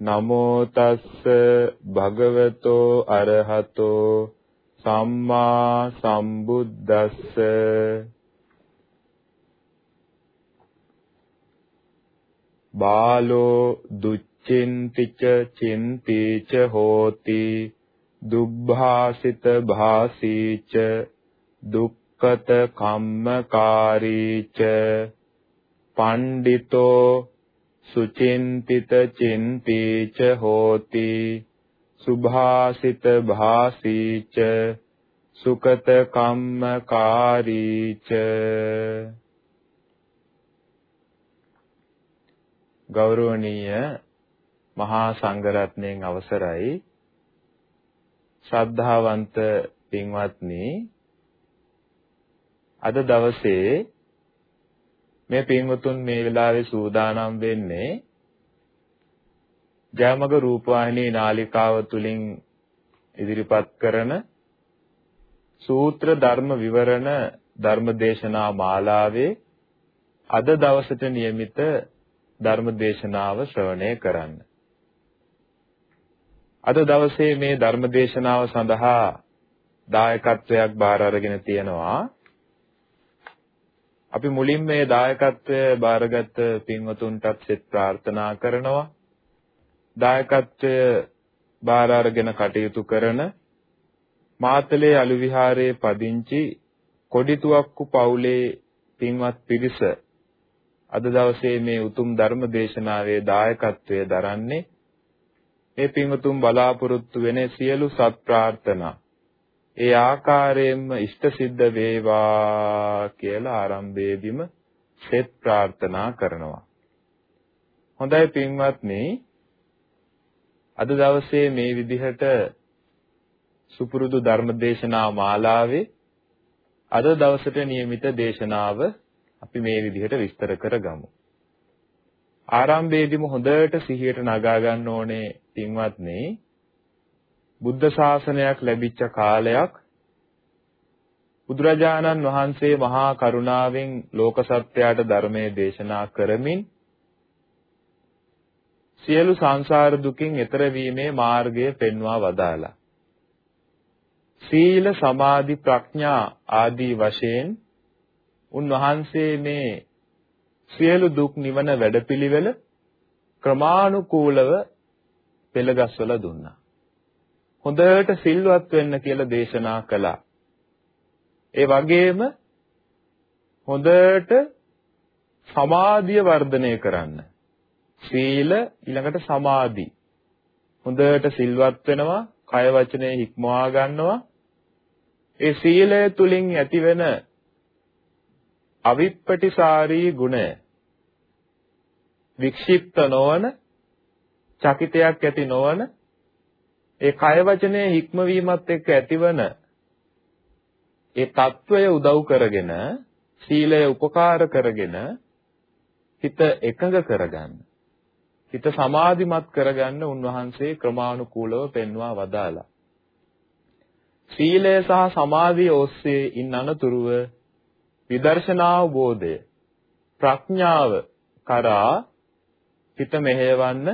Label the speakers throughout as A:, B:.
A: නමෝ තස්ස භගවතෝ අරහතෝ සම්මා සම්බුද්දස්ස. බාලෝ දුච්චින්තිච චින්තිච හෝති දුබ්භාසිත භාසීච දුක්ඛත කම්මකාරීච පණ්ඩිතෝ සුචින්තිත චින්තිච හෝති සුභාසිත භාසීච සුකත කම්මකාරීච. ගෞරවනීය මහා සංඝරත්නයන් අවසරයි. ශ්‍රද්ධාවන්ත පින්වත්නි අද දවසේ මේ පින්වතුන් මේ වෙලාවේ සූදානම් වෙන්නේ ජයමග රූපවාහිනී නාලිකාව තුලින් ඉදිරිපත් කරන සූත්‍ර ධර්ම විවරණ ධර්මදේශනා මාලාවේ අද දවසට નિયમિત ධර්මදේශනාව ශ්‍රවණය කරන්න. අද දවසේ මේ ධර්මදේශනාව සඳහා දායකත්වයක් බාර අරගෙන තියෙනවා අපි මුලින් මේ දායකත්වය බාරගත් පින්වතුන්ටත් සෙත් ප්‍රාර්ථනා කරනවා. දායකත්වය බාර අරගෙන කටයුතු කරන මාතලේ අලු විහාරයේ පදිංචි කොඩිතුවක්කු පවුලේ පින්වත් පිරිස අද දවසේ මේ උතුම් ධර්ම දේශනාවේ දායකත්වය දරන්නේ මේ පින්වතුන් බලාපොරොත්තු වෙන සියලු සත් ප්‍රාර්ථනා ඒ ආකාරයෙන්ම ඉෂ්ට සිද්ධ වේවා කියලා ආරම්භයේදීම සෙත් ප්‍රාර්ථනා කරනවා. හොඳයි පින්වත්නි අද දවසේ මේ විදිහට සුපුරුදු ධර්මදේශනා මාලාවේ අද දවසට નિયમિત දේශනාව අපි මේ විදිහට විස්තර කරගමු. ආරම්භයේදීම හොඳට සිහියට නගා ගන්න ඕනේ පින්වත්නි බුද්ධ ශාසනයක් ලැබිච්ච කාලයක් බුදුරජාණන් වහන්සේ මහා කරුණාවෙන් ලෝක සත්‍යයට ධර්මයේ දේශනා කරමින් සියලු සංසාර දුකින් එතර වීමේ මාර්ගය පෙන්වා වදාලා. සීල සමාධි ප්‍රඥා ආදී වශයෙන් උන්වහන්සේ මේ සියලු දුක් නිවන වැඩපිළිවෙල ක්‍රමානුකූලව පෙළගස්වලා දුන්නා. හොඳට සිල්වත් වෙන්න කියලා දේශනා කළා. ඒ වගේම හොඳට සමාධිය වර්ධනය කරන්න. සීල ඊළඟට සමාධි. හොඳට සිල්වත් වෙනවා, කය වචනේ හික්මවා ගන්නවා. ඒ සීලය තුලින් ඇතිවෙන අවිප්පටිසාරී ගුණය වික්ෂිප්ත නොවන චකිතයක් ඇති නොවන ඒ කය වචනයේ හික්මවීමත් එක්ක ඇතිවන ඒ తত্ত্বය උදව් කරගෙන සීලය උපකාර කරගෙන හිත එකඟ කරගන්න. හිත සමාධිමත් කරගන්න උන්වහන්සේ ක්‍රමානුකූලව පෙන්වා වදාලා සීලය සහ සමාධිය ඔස්සේ ඉන්න අනතුරුව විදර්ශනාවබෝධය ප්‍රඥාව කරා හිත මෙහෙයවන්න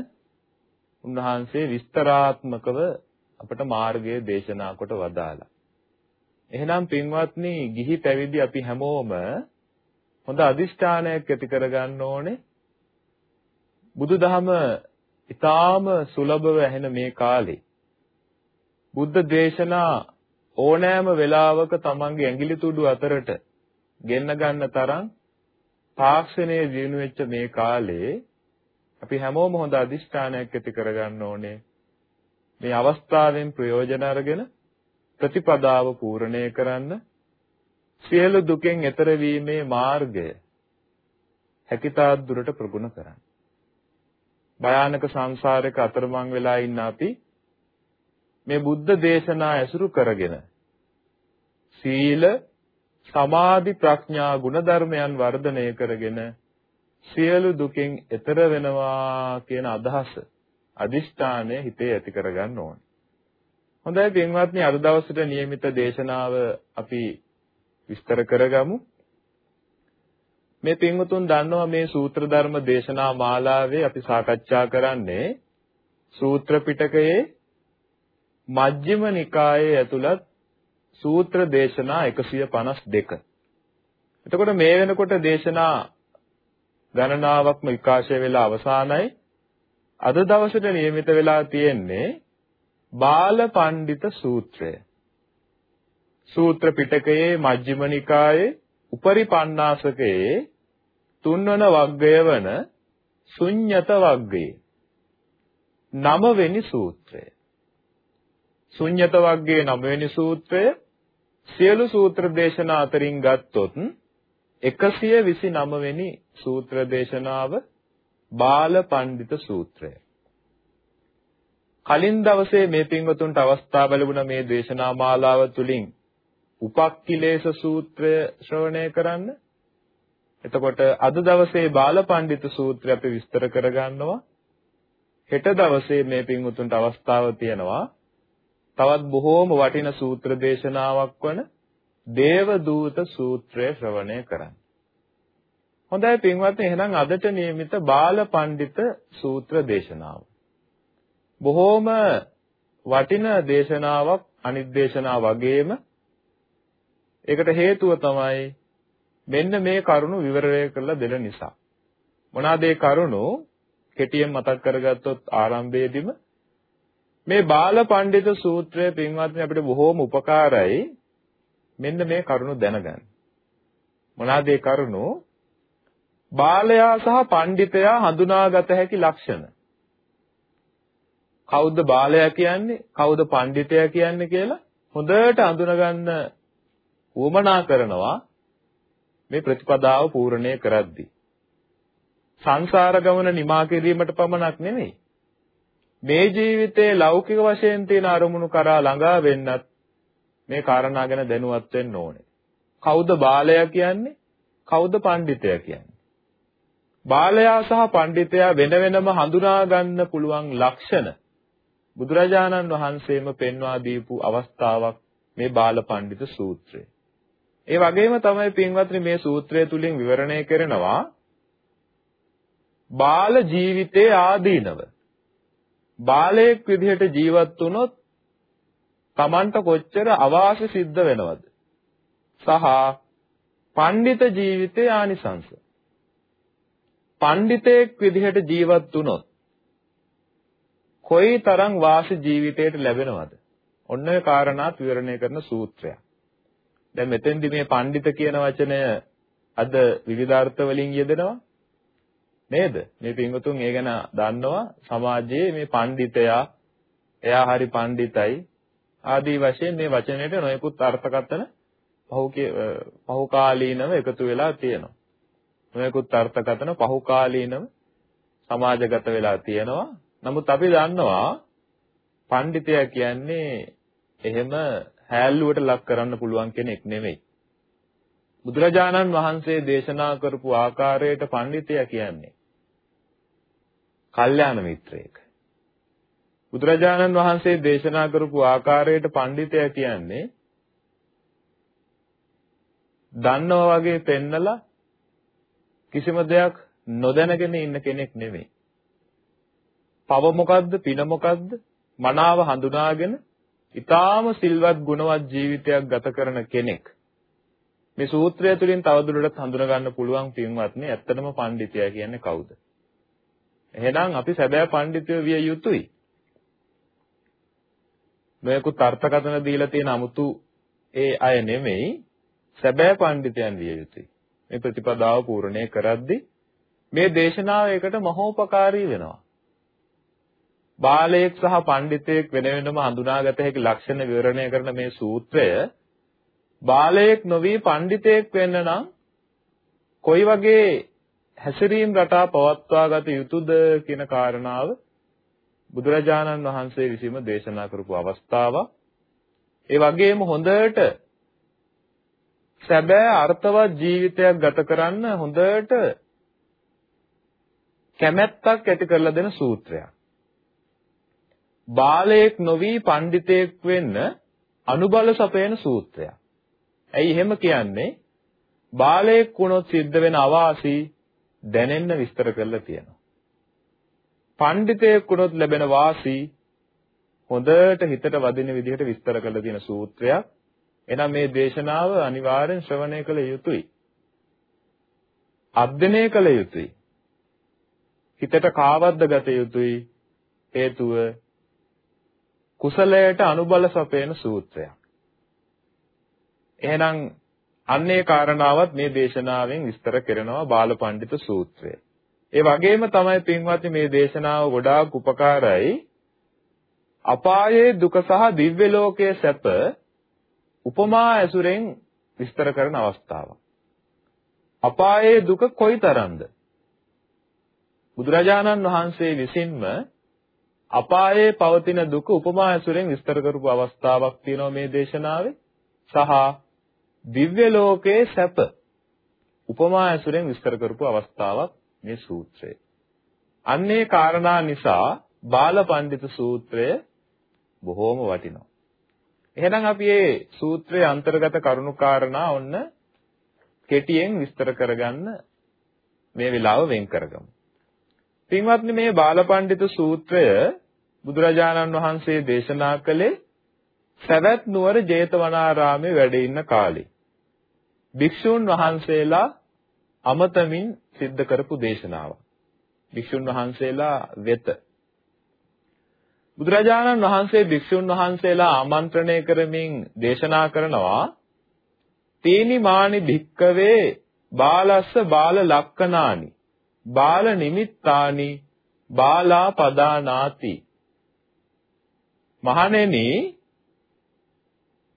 A: උන්වහන්සේ විස්තරාත්මකව අපට මාර්ගය දේශනා කොට වදාලා. එහෙනම් පින්වත්නි ගිහි පැවිදි අපි හැමෝම හොඳ අදිෂ්ඨානයක් ඇති කරගන්න ඕනේ. බුදුදහම ඊටාම සුලභව ඇහෙන මේ කාලේ බුද්ධ දේශනා ඕනෑම වෙලාවක තමන්ගේ ඇඟිලි තුඩු අතරට ගෙන්න ගන්න තරම් තාක්ෂණයේ දිනු වෙච්ච මේ කාලේ අපි හැමෝම හොඳ අදිෂ්ඨානයක් ඇති කරගන්න ඕනේ. මේ අවස්ථාවෙන් ප්‍රයෝජන අරගෙන ප්‍රතිපදාව පූර්ණේ කරන්න සියලු දුකෙන් එතර වීමේ මාර්ගය හැකිතාක් දුරට ප්‍රගුණ කරන්න. භයානක සංසාරයක අතරමං වෙලා ඉන්න අපි මේ බුද්ධ දේශනා ඇසුරු කරගෙන සීල සමාධි ප්‍රඥා ගුණධර්මයන් වර්ධනය කරගෙන සියලු දුකෙන් එතර වෙනවා කියන අදහස අදිෂ්ඨානය හිතේ ඇති කරගන්න ඕනේ. හොඳයි පින්වත්නි අද දවසට નિયમિત දේශනාව අපි විස්තර කරගමු. මේ පින්වතුන් දන්නවා මේ සූත්‍ර ධර්ම දේශනා මාලාවේ අපි සාකච්ඡා කරන්නේ සූත්‍ර පිටකයේ මජ්ක්‍ධිම නිකායේ ඇතුළත් සූත්‍ර දේශනා 152. එතකොට මේ වෙනකොට දේශනා ගණනාවක්ම විකාශය වෙලා අවසానයි. අද දවසට નિયમિત වෙලා තියෙන්නේ බාල පඬිත සූත්‍රය. සූත්‍ර පිටකයේ මජ්ක්‍ධිම නිකායේ උපරි පණ්ණාසකයේ තුන්වන වග්ගය වන ශුඤ්‍යත වග්ගයේ නවවෙනි සූත්‍රය. ශුඤ්‍යත වග්ගයේ නවවෙනි සූත්‍රය සියලු සූත්‍ර දේශනා අතරින් ගත්තොත් 129 වෙනි සූත්‍ර දේශනාව බාල පඬිත සූත්‍රය. කලින් දවසේ මේ පින්වතුන්ට අවස්ථාව ලැබුණ මේ දේශනා මාලාව තුලින් උපක්ඛිලේශ සූත්‍රය ශ්‍රවණය කරන්න. එතකොට අද දවසේ බාල පඬිත සූත්‍රය අපි විස්තර කරගන්නවා. හෙට දවසේ මේ පින්වතුන්ට අවස්ථාව තියෙනවා තවත් බොහෝම වටින සූත්‍ර දේශනාවක් වන දේවදූත සූත්‍රය ශ්‍රවණය කරන්න. හොඳයි පින්වත්නි එහෙනම් අදට નિયમિત බාල පඬිත සූත්‍ර දේශනාව. බොහෝම වටින දේශනාවක් අනිත් දේශනා වගේම ඒකට හේතුව තමයි මෙන්න මේ කරුණු විවරණය කරලා දෙන නිසා. මොනවාද ඒ කරුණු? කෙටියෙන් මතක් කරගත්තොත් ආරම්භයේදීම මේ බාල පඬිත සූත්‍රය පින්වත්නි අපිට බොහෝම උපකාරයි මෙන්න මේ කරුණු දැනගන්න. මොනවාද ඒ කරුණු? බාලයා සහ පඬිතයා හඳුනාගත හැකි ලක්ෂණ. කවුද බාලයා කියන්නේ? කවුද පඬිතයා කියන්නේ කියලා හොඳට අඳුනගන්න උවමනා කරනවා මේ ප්‍රතිපදාව පූර්ණේ කරද්දී. සංසාර ගමන නිමා කිරීමට පමණක් නෙමෙයි මේ ජීවිතයේ ලෞකික වශයෙන් තියෙන අරමුණු කරා ළඟා වෙන්නත් මේ කාරණා ගැන දැනුවත් වෙන්න ඕනේ. කවුද බාලයා කියන්නේ? කවුද පඬිතයා කියන්නේ? බාලයා සහ පඬිතයා වෙන වෙනම හඳුනා ගන්න පුළුවන් ලක්ෂණ බුදුරජාණන් වහන්සේම පෙන්වා දීපු අවස්ථාවක් මේ බාල පඬිත සූත්‍රය. ඒ වගේම තමයි පින්වත්නි මේ සූත්‍රය තුලින් විවරණය කරනවා බාල ජීවිතයේ ආදීනව බාලයෙක් විදිහට ජීවත් වුණොත් Tamanට කොච්චර අවාසි සිද්ධ වෙනවද? සහ පඬිත ජීවිතයේ ආනිසංස. පඬිතෙක් විදිහට ජීවත් වුණොත් කොයිතරම් වාසි ජීවිතයට ලැබෙනවද? ඔන්න ඔය කාරණාත් විවරණය කරන සූත්‍රයක්. දැන් මෙතෙන්දි මේ පඬිත කියන වචනය අද විවිධාර්ථ වලින් යෙදෙනවා. නේද? මේ පින්වතුන් ඒ ගැන දන්නවා සමාජයේ මේ පඬිතයා එයා හරි පඬිතයි ආදී වශයෙන් මේ වචනයට නොයෙකුත් අර්ථකථන පහුකාලීනව එකතු වෙලා තියෙනවා. නොයෙකුත් අර්ථකථන පහුකාලීනව සමාජගත වෙලා තියෙනවා. නමුත් අපි දන්නවා පඬිතයා කියන්නේ එහෙම හැල්ලුවට ලක් කරන්න පුළුවන් කෙනෙක් නෙමෙයි. බුදුරජාණන් වහන්සේ දේශනා කරපු ආකාරයට පඬිතයා කියන්නේ කල්යාණ මිත්‍රයෙක්. බුදුරජාණන් වහන්සේ දේශනා කරපු ආකාරයට පඬිතයා කියන්නේ දන්නවා වගේ පෙන්නලා කිසිම දෙයක් නොදැනගෙන ඉන්න කෙනෙක් නෙමෙයි. පව මොකද්ද පින මොකද්ද මනාව හඳුනාගෙන ඊටාම සිල්වත් ගුණවත් ජීවිතයක් ගත කරන කෙනෙක්. මේ සූත්‍රය තුළින් තවදුරටත් හඳුනා ගන්න පුළුවන් පින්වත්නි ඇත්තටම පඬිතයා කියන්නේ කවුද? එහෙනම් අපි සැබෑ පඬිතුයෝ විය යුතුයි. මේකුත් අර්ථකථන දීලා තියෙන 아무තු ඒ අය නෙමෙයි සැබෑ පඬිතයන් විය යුතුයි. මේ ප්‍රතිපදාව පූර්ණේ කරද්දී මේ දේශනාව ඒකට මහෝපකාරී වෙනවා. බාලයෙක් සහ පඬිතෙක් වෙන වෙනම හඳුනාගත හැකි ලක්ෂණ විවරණය කරන මේ සූත්‍රය බාලයෙක් නොවි පඬිතෙක් වෙන්න නම් කොයි වගේ හැසිරීම් රටා පවත්වා ගත යුතුද කියන කාරණාව බුදුරජාණන් වහන්සේ විසින්ම දේශනා කරපු අවස්ථාවක්. ඒ වගේම හොඳට සැබෑ අර්ථවත් ජීවිතයක් ගත කරන්න හොඳට කැමැත්තක් ඇති කරලා දෙන සූත්‍රයක්. බාලයෙක් නොවි පඬිතෙක් වෙන්න අනුබල සපයන සූත්‍රයක්. ඇයි එහෙම කියන්නේ? බාලයෙක් වුණොත් සිද්ධ වෙන අවාසි දැනෙන්න විස්තර කරලා තියෙනවා. පඬිතෙක් වුණොත් ලැබෙන වාසි හොඳට හිතට වදින විදිහට විස්තර කරලා තියෙන සූත්‍රයක්. එහෙනම් මේ දේශනාව අනිවාර්යෙන් ශ්‍රවණය කළ යුතුයි. අධ්‍යයනය කළ යුතුයි. හිතට කාවද්ද ගත යුතුයි. හේතුව කුසලයට අනුබල සපයන සූත්‍රයක්. එහෙනම් අන්නේ කාරණාවත් මේ දේශනාවෙන් විස්තර කරනවා බාලපඬිත සූත්‍රය. ඒ වගේම තමයි පින්වත්නි මේ දේශනාව ගොඩාක් උපකාරයි. අපායේ දුක සහ දිව්‍ය ලෝකයේ සැප උපමා ඇසුරෙන් විස්තර කරන අවස්ථාවක්. අපායේ දුක කොයිතරම්ද? බුදුරජාණන් වහන්සේ විසින්ම අපායේ පවතින දුක උපමා ඇසුරෙන් විස්තර කරපු අවස්ථාවක් තියෙනවා මේ දේශනාවේ. සහ දිව්‍ය ලෝකයේ සැප උපමා ඇසුරෙන් විස්තර කරපු අවස්ථාවක් මේ සූත්‍රය. අන්නේ කාරණා නිසා බාලපඬිත සූත්‍රය බොහෝම වටිනවා. එහෙනම් අපි මේ සූත්‍රයේ අන්තර්ගත කරුණු කාරණා ඔන්න කෙටියෙන් විස්තර කරගන්න මේ වෙලාව වෙන් කරගමු. පින්වත්නි මේ බාලපඬිත සූත්‍රය බුදුරජාණන් වහන්සේ දේශනා කළේ සවැත් නුවර ජේතවනාරාමේ වැඩ ඉන්න කාලේ. භික්ෂූන් වහන්සේලා අමතමින් සිද්ධ කරපු දේශනාවක්. භික්ෂුන් වහන්සේලා වෙත බුදුරජාණන් වහන්සේ භික්ෂුන් වහන්සේලා ආමන්ත්‍රණය කරමින් දේශනා කරනවා තීනි මානි භික්කවේ බාලස්ස බාල ලක්කනානි බාල නිමිත්තානි බාලා පදානාති මහණෙනි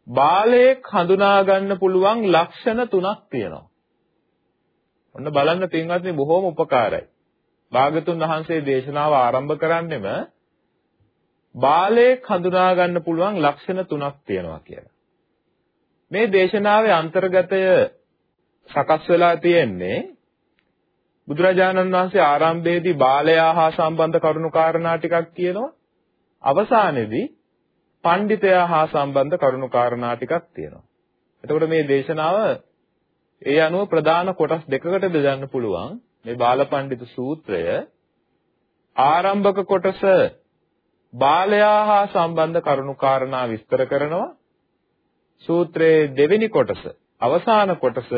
A: බාලයෙක් හඳුනා ගන්න පුළුවන් ලක්ෂණ තුනක් තියෙනවා. ඔන්න බලන්න පින්වත්නි බොහොම උපකාරයි. භාගතුන් වහන්සේ දේශනාව ආරම්භ කරන්නෙම බාලයෙක් හඳුනා ගන්න පුළුවන් ලක්ෂණ තුනක් තියෙනවා කියලා. මේ දේශනාවේ අන්තර්ගතය සකස් වෙලා තියෙන්නේ බුදුරජාණන් වහන්සේ ආරම්භයේදී බාලයා හා සම්බන්ධ කරුණු කාරණා ටිකක් කියනවා. අවසානයේදී පඬිතයා හා සම්බන්ධ කරුණු කාරණා ටිකක් තියෙනවා. එතකොට මේ දේශනාව ඒ අනුව ප්‍රධාන කොටස් දෙකකට බෙදන්න පුළුවන්. මේ බාලපඬිතු සූත්‍රය ආරම්භක කොටස බාලයා හා සම්බන්ධ කරුණු කාරණා විස්තර කරනවා. සූත්‍රයේ දෙවෙනි කොටස අවසාන කොටස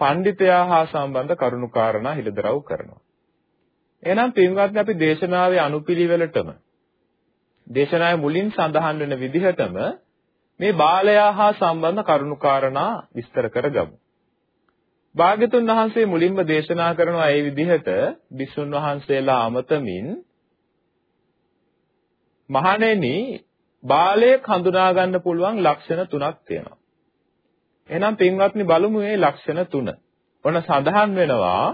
A: පඬිතයා හා සම්බන්ධ කරුණු කාරණා හිලදරව් කරනවා. එහෙනම් පින්වත්නි අපි දේශනාවේ අනුපිළිවෙලටම දේශනාවේ මුලින් සඳහන් වෙන විදිහටම මේ බාලයා හා සම්බන්ධ කරුණුකාරණා විස්තර කරගමු. භාග්‍යතුන් වහන්සේ මුලින්ම දේශනා කරනවා ඒ විදිහට බිසුන් වහන්සේලා අමතමින් මහණෙනි බාලයෙක් හඳුනා ගන්න පුළුවන් ලක්ෂණ තුනක් තියෙනවා. එහෙනම් පින්වත්නි බලමු මේ ලක්ෂණ තුන. ඔන්න සඳහන් වෙනවා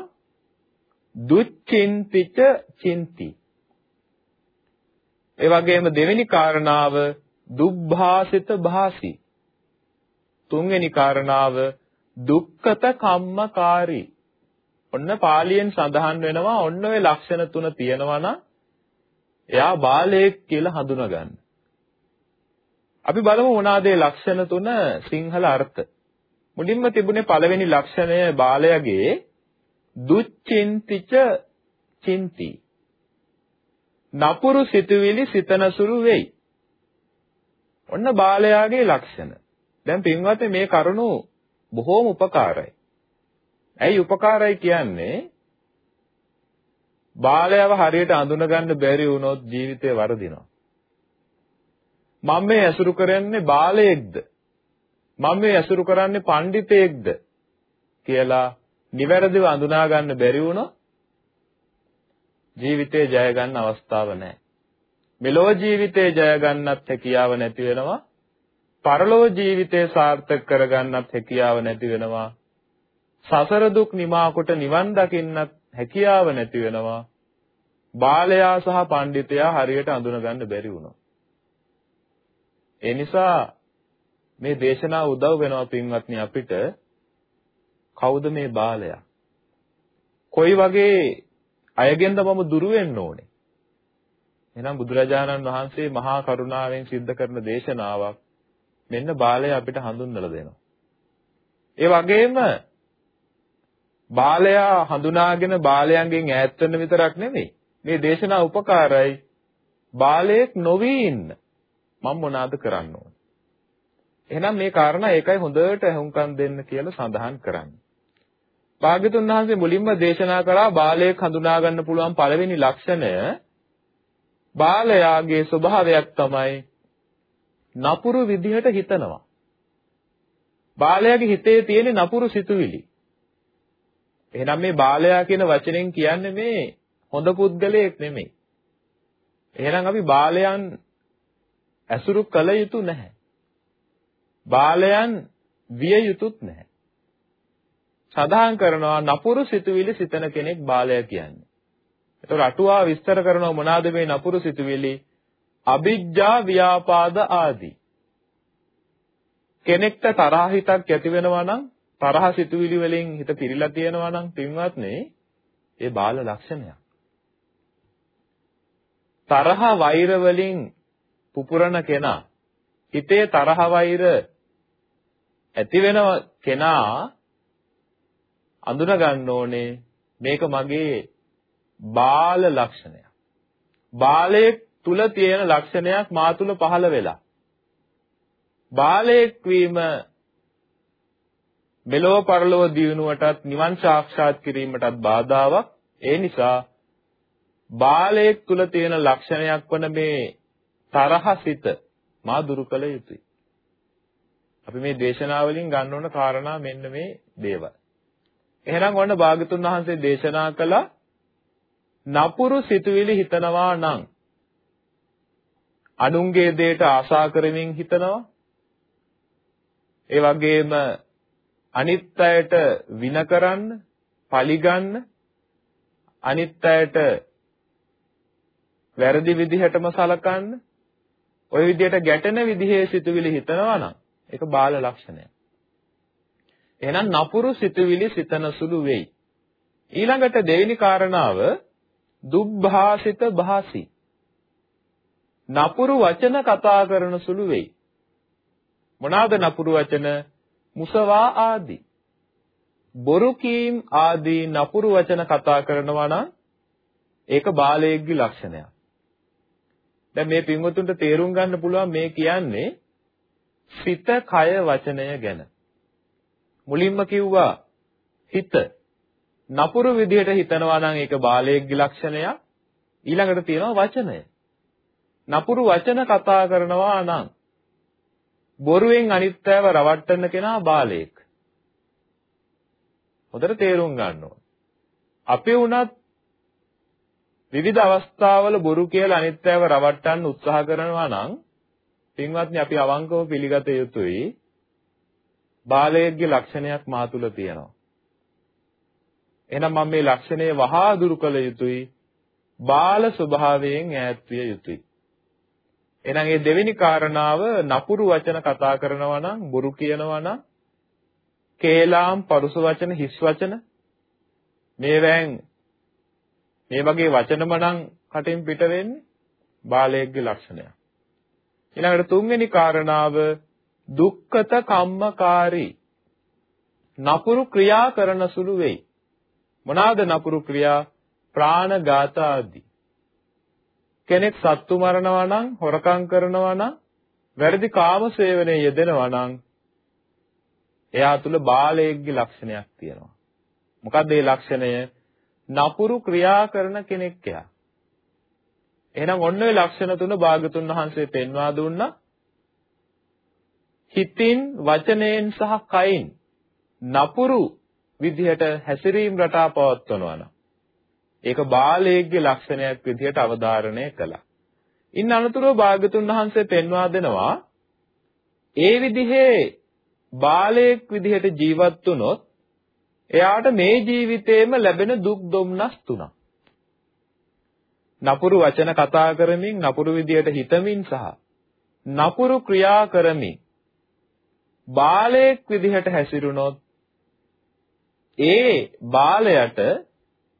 A: දුච්චින්තිච චින්ති ඒ වගේම දෙවෙනි කාරණාව දුබ්භාසිත භාසි. තුන්වෙනි කාරණාව දුක්ඛත කම්මකාරී. ඔන්න පාලියෙන් සඳහන් වෙනවා ඔන්න ඔය ලක්ෂණ තුන තියෙනවා නම් එයා බාලයෙක් කියලා හඳුනා ගන්න. අපි බලමු මොනවාද ඒ ලක්ෂණ තුන සිංහල අර්ථ. මුලින්ම තිබුණේ පළවෙනි ලක්ෂණය බාලයගේ දුච්චින්තිච චින්ති නපුරු සිතුවිලි සිතනසුරු වෙයි. ඔන්න බාලයාගේ ලක්ෂණ. දැන් පින්වත්නි මේ කරුණු බොහෝම උපකාරයි. ඇයි උපකාරයි කියන්නේ? බාලයව හරියට අඳුනගන්න බැරි වුණොත් ජීවිතේ වරදිනවා. මම මේ ඇසුරු කරන්නේ බාලයෙක්ද? මම මේ ඇසුරු කරන්නේ පඬිතෙක්ද? කියලා නිවැරදිව අඳුනා ගන්න බැරි වුණොත් ජීවිතේ ජය ගන්න අවස්ථාව නැහැ. මෙලෝ ජීවිතේ ජය ගන්නත් හැකියාව නැති වෙනවා. පරලෝ ජීවිතේ සාර්ථක කරගන්නත් හැකියාව නැති වෙනවා. සසර දුක් නිමා කොට නිවන් දකින්නත් හැකියාව නැති වෙනවා. බාලයා සහ පඬිතයා හරියට අඳුන ගන්න බැරි වුණා. ඒ නිසා මේ දේශනාව උදව් වෙනවා පින්වත්නි අපිට කවුද මේ බාලයා? කොයි වගේ අයගෙන්ද මම දුරු වෙන්න ඕනේ? එහෙනම් බුදුරජාණන් වහන්සේ මහා කරුණාවෙන් සිද්ධ කරන දේශනාවක් මෙන්න බාලය අපිට හඳුන්වලා දෙනවා. ඒ වගේම බාලයා හඳුනාගෙන බාලයන්ගෙන් ඈත් වෙන්න විතරක් නෙමෙයි. මේ දේශනා උපකාරයි බාලයෙක් නොවි ඉන්න මම මොනවාද කරන්න ඕන. එහෙනම් මේ කාරණා ඒකයි හොඳට අහුම්කම් දෙන්න කියලා සඳහන් කරන්නේ. භාග්‍යතුන් වහන්සේ මුලින්ම දේශනා කළා බාලයෙක් හඳුනා ගන්න පුළුවන් පළවෙනි ලක්ෂණය බාලයාගේ ස්වභාවයක් තමයි නපුරු විදිහට හිතනවා. බාලයාගේ හිතේ තියෙන නපුරු සිතුවිලි. එහෙනම් මේ බාලයා කියන වචනෙන් කියන්නේ මේ හොඳ පුද්ගලයෙක් නෙමෙයි. එහෙනම් අපි බාලයන් ඇසුරු කළ යුතු නැහැ. බාලයන් විය යුතුත් නැහැ. සදාහන් කරනවා නපුරු සිතුවිලි සිතන කෙනෙක් බාලයා කියන්නේ. ඒතකොට අටුවා විස්තර කරනවා මොනවාද මේ නපුරු සිතුවිලි? අවිජ්ජා ව්‍යාපාද ආදී. කෙනෙක්ට තරහ හිතක් ඇති වෙනවා නම් තරහ සිතුවිලි වලින් හිත පිරීලා තියෙනවා නම් පින්වත්නි ඒ බාල ලක්ෂණයක්. තරහ වෛර වලින් පුපුරන කෙනා හිතේ තරහ වෛර ඇති වෙන කෙනා අඳුන ගන්න ඕනේ මේක මගේ බාල ලක්ෂණයක්. බාලයෙක් තුල තියෙන ලක්ෂණයක් මා තුල පහළ වෙලා. බාලයෙක් වීම මෙලොව පරලොව දියුණුවටත් නිවන් සාක්ෂාත් කිරීමටත් බාධාවක්. ඒ නිසා බාලයෙක් තුල තියෙන ලක්ෂණයක් වන මේ තරහසිත මා දුරු කළ යුතුයි. අපි මේ දේශනාවලින් ගන්න ඕන කාරණා මෙන්න මේ දේවල්. එහෙනම් ඔන්න භාගතුන් වහන්සේ දේශනා කළා නපුරු සිතුවිලි හිතනවා නම් අනුන්ගේ දෙයට ආශා කරමින් හිතනවා ඒ වගේම අනිත් අයට වින කරන්න, පලිගන්න, අනිත් අයට වැරදි විදිහටම සලකන්න, ওই විදිහට ගැටෙන විදිහේ සිතුවිලි හිතනවා නම් ඒක බාල ලක්ෂණයක්. එහෙනම් නපුරු සිතුවිලි සිතන සුළු වෙයි. ඊළඟට දෙවෙනි කාරණාව දුබ්භාසිත භාසි. නපුරු වචන කතා කරන සුළු වෙයි. මොනවාද නපුරු වචන? මුසවා ආදී. බොරු කීම් ආදී නපුරු වචන කතා කරනවා නම් ඒක බාලයෙක්ගේ ලක්ෂණයක්. දැන් මේ පින්වතුන්ට තේරුම් ගන්න පුළුවන් මේ කියන්නේ සිත කය වචනය ගැන. මුලින්ම කිව්වා හිත නපුරු විදිහට හිතනවා නම් ඒක බාලයෙක්ගේ ලක්ෂණයක්. ඊළඟට තියෙනවා වචනය. නපුරු වචන කතා කරනවා නම් බොරුවෙන් අනිත්‍යව රවට්ටන කෙනා බාලයෙක්. හොඳට තේරුම් ගන්න ඕන. අපි වුණත් විවිධ අවස්ථාවල බොරු කියලා අනිත්‍යව රවට්ටන්න උත්සාහ කරනවා නම් පින්වත්නි අපි අවංකව පිළිගත යුතුයි බාලයෙක්ගේ ලක්ෂණයක් මා තුල තියෙනවා. එහෙනම් මම මේ ලක්ෂණය වහා දුරු කළ යුතුයි. බාල ස්වභාවයෙන් ඈත් විය යුතුයි. එහෙනම් මේ දෙවෙනි කාරණාව නපුරු වචන කතා කරනවා නම් බොරු කියනවා නම් කේලාම් පරුස වචන හිස් වචන මේවෙන් මේ වගේ වචනම නම් කටින් පිට වෙන්නේ බාලයෙක්ගේ ලක්ෂණයක්. ඊළඟට තුන්වෙනි කාරණාව දුක්ඛත කම්මකාරී නපුරු ක්‍රියා කරන සුළු වෙයි. මොනවාද නපුරු ක්‍රියා? ප්‍රාණඝාත ආදී. කෙනෙක් සත්තු මරනවා නම්, හොරකම් කරනවා නම්, වැරදි කාම සේවනයේ යෙදෙනවා නම් එයා තුල බාලයෙක්ගේ ලක්ෂණයක් තියෙනවා. මොකක්ද ඒ ලක්ෂණය? නපුරු ක්‍රියා කරන කෙනෙක් එයා. එහෙනම් ඔන්න ඔය ලක්ෂණ තුන භාගතුන් වහන්සේ පෙන්වා දුන්නා හිතින් වචනයෙන් සහ කයින් නපුරු විදිහට හැසිරීම රටා පවත්වනවා නම් ඒක බාලයෙක්ගේ ලක්ෂණයක් විදිහට අවධාරණය කළා. ඉන් අනතුරුව භාගතුන් වහන්සේ පෙන්වා දෙනවා ඒ විදිහේ බාලයෙක් විදිහට ජීවත් වුණොත් එයාට මේ ජීවිතේම ලැබෙන දුක් දුම්නස් තුනක්. නපුරු වචන කතා කරමින් නපුරු විදියට හිතමින් සහ නපුරු ක්‍රියා කරමින් බාලයෙක් විදිහට හැසිරුණොත් ඒ බාලයට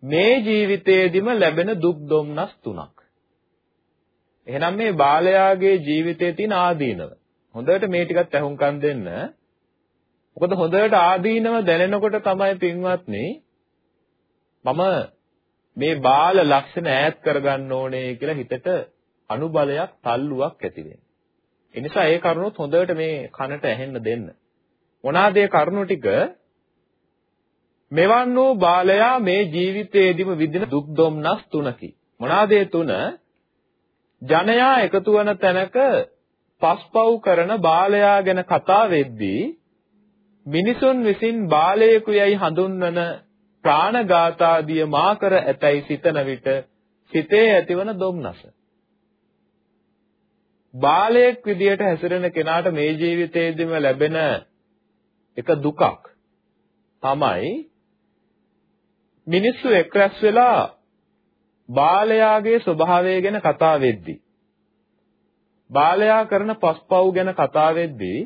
A: මේ ජීවිතයේදීම ලැබෙන දුක් දුම්නස් තුනක්. එහෙනම් මේ බාලයාගේ ජීවිතයේ තියෙන ආදීනව. හොඳට මේ ටිකත් අහුම්කම් දෙන්න. මොකද හොඳට ආදීනව දැනෙනකොට තමයි පින්වත්නි මම මේ බාල ලක්ෂණ ඈත් කරගන්න ඕනේ කියලා හිතට අනුබලයක් තල්ලුවක් ඇති වෙන්නේ. ඒ නිසා ඒ කරුණොත් හොඳට මේ කනට ඇහෙන්න දෙන්න. මොනවාද ඒ කරුණු ටික? මෙවන් වූ බාලයා මේ ජීවිතයේදීම විඳින දුක් දුම්නස් තුනකි. මොනවාද ඒ තුන? ජනයා එකතු වන තැනක පස්පව් කරන බාලයා ගැන කතා වෙද්දී මිනිසුන් විසින් බාලයෙකු යයි හඳුන්වන ප්‍රාණඝාතාදිය මා කර ඇතැයි සිතන විට සිතේ ඇතිවන දුම්නස බාලයෙක් විදියට හැසිරෙන කෙනාට මේ ජීවිතයේදීම ලැබෙන එක දුකක් තමයි මිනිස්සු එක්රැස් වෙලා බාලයාගේ ස්වභාවය ගැන කතා වෙද්දී බාලයා කරන පස්පව් ගැන කතා වෙද්දී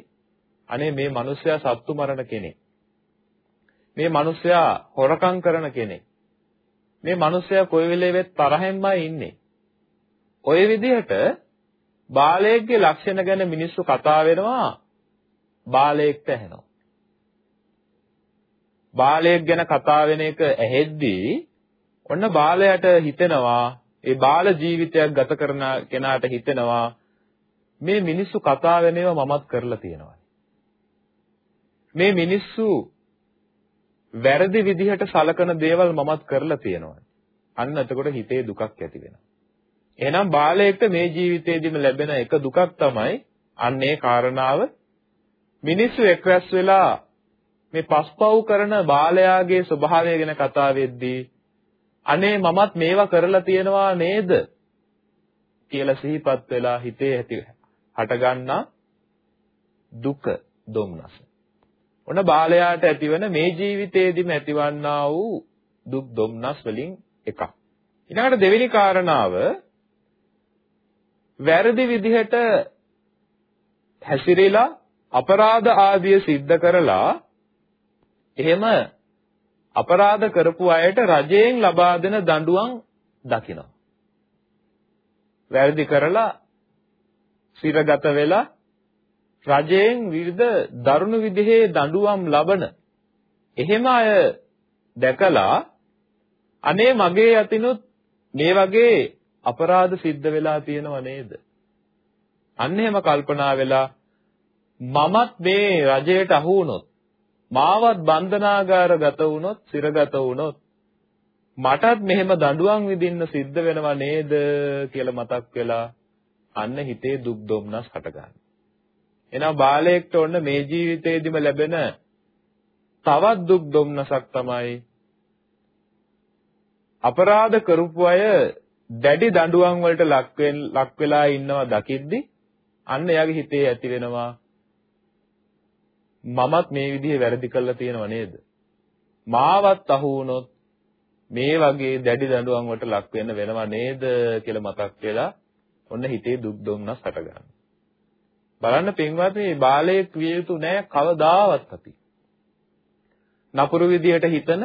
A: අනේ මේ මිනිස්සයා සත්තු මරණ කෙනෙක්. මේ මිනිස්සයා හොරකම් කරන කෙනෙක්. මේ මිනිස්සයා කොයි වෙලෙවෙත් තරහෙන්මයි ඉන්නේ. ඔය විදිහට බාලයෙක්ගේ ලක්ෂණ ගැන මිනිස්සු කතා වෙනවා බාලයෙක්ට ඇහෙනවා. බාලයෙක් ගැන කතා වෙන එක ඇහෙද්දී ඔන්න බාලයට හිතෙනවා ඒ බාල ජීවිතයක් ගත කරන කෙනාට හිතෙනවා මේ මිනිස්සු කතා වෙන ඒවා මමත් කරලා තියෙනවා. මේ මිනිස්සු වැරදි විදිහට සලකන දේවල් මමත් කරලා තියෙනවා. අන්න එතකොට හිතේ දුකක් ඇති වෙනවා. එහෙනම් බාලයෙක්ට මේ ජීවිතේදීම ලැබෙන එක දුකක් තමයි අන්නේ කාරණාව මිනිස්සු එක්රැස් වෙලා මේ පස්පව් කරන බාලයාගේ ස්වභාවය ගැන කතා වෙද්දී අනේ මමත් මේවා කරලා තියෙනවා නේද කියලා සිහිපත් වෙලා හිතේ ඇති හටගන්නා දුක දුම්නස. ඔන්න බාලයාට ඇතිවන මේ ජීවිතේදීම ඇතිවන්නා වූ දුක් දුම්නස් වලින් එකක්. ඊළඟට දෙවෙනි කාරණාව වැරදි විදිහට හැසිරෙලා අපරාධ ආදිය සිද්ධ කරලා එහෙම අපරාධ කරපු අයට රජයෙන් ලබා දෙන දඬුවම් දකිනවා. වැරදි කරලා සිරගත වෙලා රජයෙන් විවිධ දරුණු විදිහේ දඬුවම් ලබන එහෙම අය දැකලා අනේ මගේ යතිනුත් මේ වගේ අපරාධ සිද්ධ වෙලා තියෙනව නේද? අන්න එහෙම කල්පනා වෙලා මමත් මේ රජයට අහු වුණොත් මාවත් බන්ධනාගාර ගත වුණොත් සිරගත වුණොත් මටත් මෙහෙම දඬුවම් විඳින්න සිද්ධ වෙනව නේද කියලා මතක් වෙලා අන්න හිතේ දුක් දුම්නස් හටගන්නවා. එහෙනම් බාලයෙක්ට ඔන්න මේ ජීවිතේදීම ලැබෙන තවත් දුක් දුම්නසක් තමයි අපරාධ කරපු අය දැඩි දඬුවම් වලට ලක් ලක් වෙලා ඉන්නවා දකිද්දි අන්න එයාගේ හිතේ ඇති වෙනවා මමත් මේ විදිහේ වැරදි කළා තියෙනව නේද? මාවත් අහු වුණොත් මේ වගේ දැඩි දඬුවම් වලට ලක් වෙන්න වෙනව නේද කියලා මතක් වෙලා ඔන්න හිතේ දුක් දුම්නස් හට ගන්නවා. බලන්න පින්වත්නි මේ බාලයේ ක්‍රිය යුතු නෑ කවදාවත් අපි. නපුරු විදියට හිතන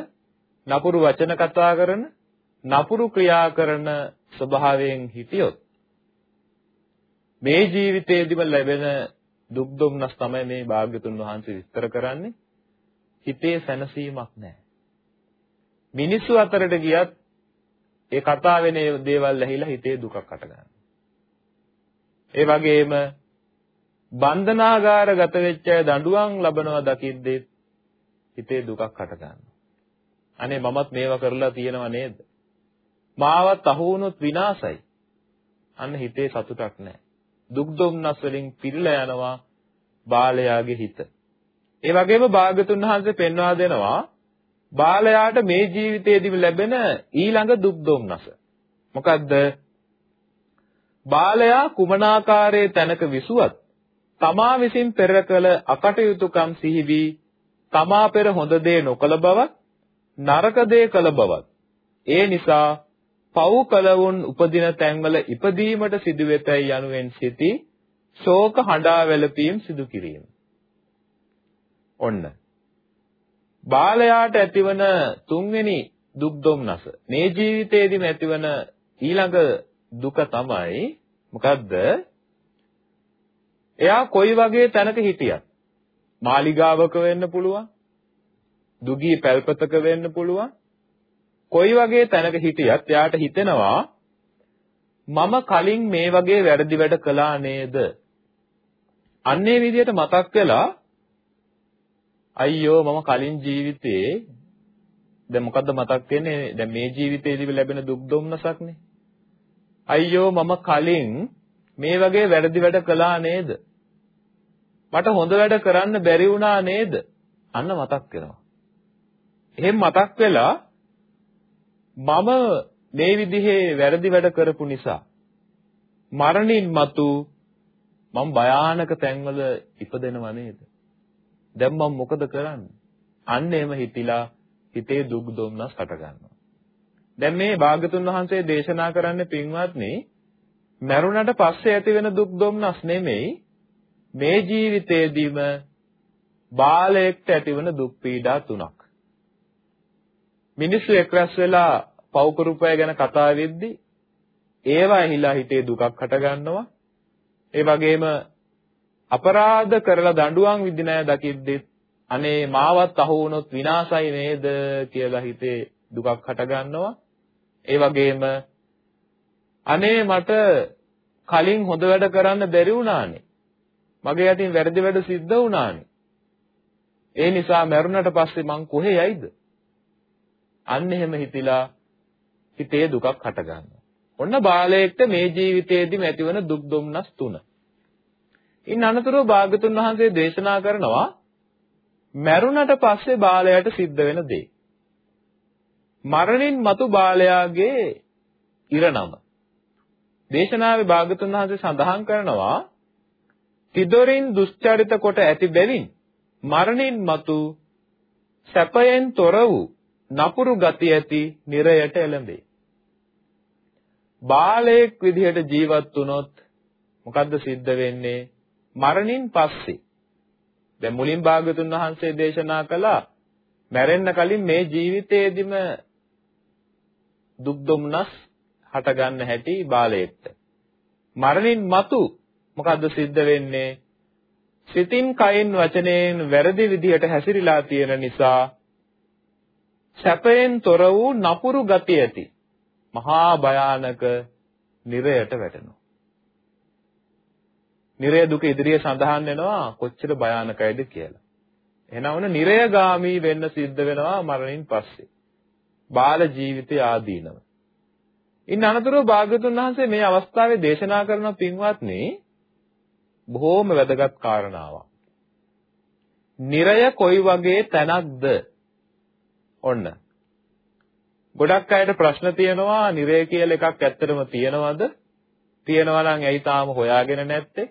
A: නපුරු වචන කතා කරන නපුරු ක්‍රියා කරන ස්වභාවයෙන් හිටියොත් මේ ජීවිතයේදීම ලැබෙන දුක් දුම්නස් තමයි මේ භාග්‍යතුන් වහන්සේ විස්තර කරන්නේ හිතේ සැනසීමක් නැහැ මිනිස්සු අතරට ගියත් ඒ කතා වෙන දේවල් ඇහිලා හිතේ දුකක් අට ගන්නවා ඒ වගේම බන්ධනාගාරගත වෙච්ච අය දඬුවම් ලබනවා දකිද්දී හිතේ දුකක් හට ගන්නවා. අනේ මමත් මේවා කරලා තියෙනව නේද? මාවත් අහු වුණොත් විනාසයි. අන්න හිතේ සතුටක් නැහැ. දුක් දුම්නස් වලින් පිරීලා යනවා. බාලයාගේ හිත. ඒ වගේම භාගතුන් වහන්සේ පෙන්වා දෙනවා බාලයාට මේ ජීවිතයේදී ලැබෙන ඊළඟ දුක් දුම්නස. මොකද්ද? බාලයා කුමනාකාරයේ තැනක විසුවත් තමා විසින් පෙර කළ අකටයුතුකම් සිහි වී තමා පෙර හොඳ දේ නොකළ බවත් නරක දේ කළ බවත් ඒ නිසා පව් කලවුන් උපදින තැන්වල ඉපදීමට සිදුවෙතයි යනුවෙන් සිටි ශෝක හඬා වැළපීම් සිදු කිරීම. ඔන්න. බාලයාට ඇතිවන තුන්වෙනි දුක් දුම්නස මේ ජීවිතයේදීම ඇතිවන ඊළඟ දුක තමයි මොකද්ද? එයා කොයි වගේ තැනක හිටියත් මාලිගාවක වෙන්න පුළුවන් දුගී පැල්පතක වෙන්න පුළුවන් කොයි වගේ තැනක හිටියත් එයාට හිතෙනවා මම කලින් මේ වගේ වැරදි වැඩ කළා නේද අන්නේ විදිහට මතක් වෙලා අයියෝ මම කලින් ජීවිතේ දැන් මොකද්ද මතක් වෙන්නේ දැන් මේ ජීවිතේදී ලැබෙන දුක් දුම්නසක්නේ අයියෝ මම කලින් මේ වගේ වැරදි වැඩ කළා නේද? මට හොඳ වැඩ කරන්න බැරි වුණා නේද? අන්න මතක් වෙනවා. එහෙන් මතක් වෙලා මම මේ විදිහේ වැරදි වැඩ කරපු නිසා මරණින් මතු මම භයානක තැන්වල ඉපදෙනව නේද? දැන් මම මොකද කරන්නේ? අන්න එහෙම හිතිලා හිතේ දුක් දුම්නස් හට ගන්නවා. දැන් මේ භාගතුන් වහන්සේ දේශනා කරන්නේ පින්වත්නි මරුණට පස්සේ ඇති වෙන දුක් දුම්නස් නෙමෙයි මේ ජීවිතේදීම බාලයෙක්ට ඇතිවන දුක් පීඩා තුනක්. මිනිස්සු එක්රැස් වෙලා පෞකරුපය ගැන කතා වෙද්දී ඒවා ඇහිලා හිතේ දුකක් හට ගන්නවා. ඒ වගේම අපරාධ කරලා දඬුවම් විඳින අය දකිද්දි අනේ මාවත් අහු වුණොත් විනාසයි නේද කියලා හිතේ දුකක් හට ගන්නවා. ඒ වගේම අනේ මට කලින් හොඳ වැඩ කරන්න බැරි වුණානේ. මගේ යටින් වැරදි වැඩ සිද්ධ වුණානේ. ඒ නිසා මරුණට පස්සේ මං කොහෙ යයිද? අන්න එහෙම හිතිලා හිතේ දුකක් හට ගන්නවා. ඔන්න බාලයෙක්ට මේ ජීවිතයේදීම ඇතිවන දුක් දුම්නස් තුන. ඉන් අනතුරුව භාගතුන් වහන්සේ දේශනා කරනවා මරුණට පස්සේ බාලයට සිද්ධ වෙන දේ. මරණින් මතු බාලයාගේ ඉරණම. දේශනාවේ භාගතුන් වහන්සේ සඳහන් කරනවා තිදොරින් දුස්චරිත කොට ඇති බැවින් මරණින් මතු සැපයෙන් තොර වූ නපුරු ගති ඇති නිරයට එළඹේ. බාලයෙක් විදිහට ජීවත් වුණොත් මොකද්ද සිද්ධ වෙන්නේ? මරණින් පස්සේ. දැන් මුලින් භාගතුන් වහන්සේ දේශනා කළා මැරෙන්න කලින් මේ ජීවිතේදිම දුක් දුම්නස් හට ගන්න හැටි බාලයෙක්ට. මරණින් මතු මොකද්ද සිද්ධ වෙන්නේ? සිතින් කයින් වචනයෙන් වැරදි විදිහට හැසිරීලා තියෙන නිසා සැපයෙන් තොර වූ නපුරු ගති ඇති මහා භයානක නිරයට වැටෙනවා. නිරය දුක ඉදිරියේ සඳහන් වෙනවා කොච්චර භයානකයිද කියලා. එහෙනම් ඔන්න නිරයගාමී වෙන්න සිද්ධ වෙනවා මරණින් පස්සේ. බාල ජීවිතය ආදීනව. ඉන් අනතුරුව භාග්‍යතුන් වහන්සේ මේ අවස්ථාවේ දේශනා කරන පින්වත්නි බොහෝම වැදගත් කාරණාවක්. නිරය කොයි වගේ තැනක්ද? ඔන්න. ගොඩක් අයට ප්‍රශ්න තියෙනවා නිරය කියලා එකක් ඇත්තටම තියෙනවද? තියෙනවා නම් ඇයි තාම හොයාගෙන නැත්තේ?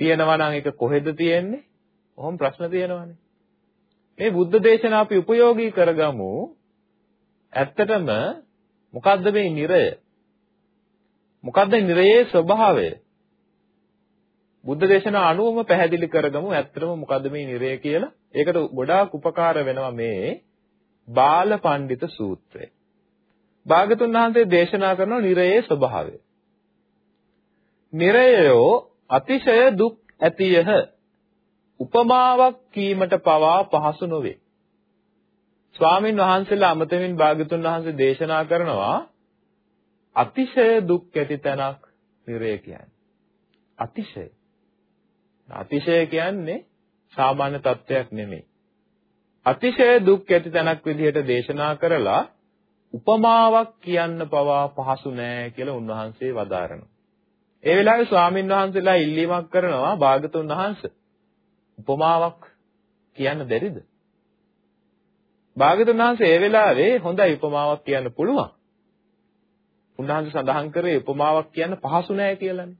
A: තියෙනවා නම් ඒක කොහෙද තියෙන්නේ? ඔහොම ප්‍රශ්න තියෙනවානේ. මේ බුද්ධ දේශනා අපි ප්‍රයෝගී කරගමු. ඇත්තටම මොකද්ද මේ නිරය? මොකද්ද නිරයේ ස්වභාවය? බුද්ධ දේශනා අනුවම පැහැදිලි කරගමු ඇත්තටම මොකද්ද මේ නිරය කියලා. ඒකට ගොඩාක් උපකාර වෙනවා මේ බාල පඬිත සූත්‍රය. භාගතුන් වහන්සේ දේශනා කරන නිරයේ ස්වභාවය. නිරයෝ අතිශය දුක් ඇතියහ. උපමාවක් කීමට පවා පහසු නොවේ. ස්වාමින් වහන්සේලා අමතමින් භාග්‍යතුන් වහන්සේ දේශනා කරනවා අතිශය දුක් ඇති තැනක් නිරය කියන්නේ. අතිශය. අතිශය කියන්නේ සාමාන්‍ය තත්වයක් නෙමෙයි. අතිශය දුක් ඇති තැනක් විදිහට දේශනා කරලා උපමාවක් කියන්න පවා පහසු නෑ කියලා උන්වහන්සේ වදාරනවා. ඒ වෙලාවේ ස්වාමින් වහන්සේලා ඉල්ලීමක් කරනවා භාගතුන් වහන්සේ උපමාවක් කියන්න බැරිද? භාග්‍යතුන් වහන්සේ ඒ වෙලාවේ හොඳයි උපමාවක් කියන්න පුළුවන්. උන්වහන්සේ සඳහන් කරේ උපමාවක් කියන්න පහසු නෑ කියලානේ.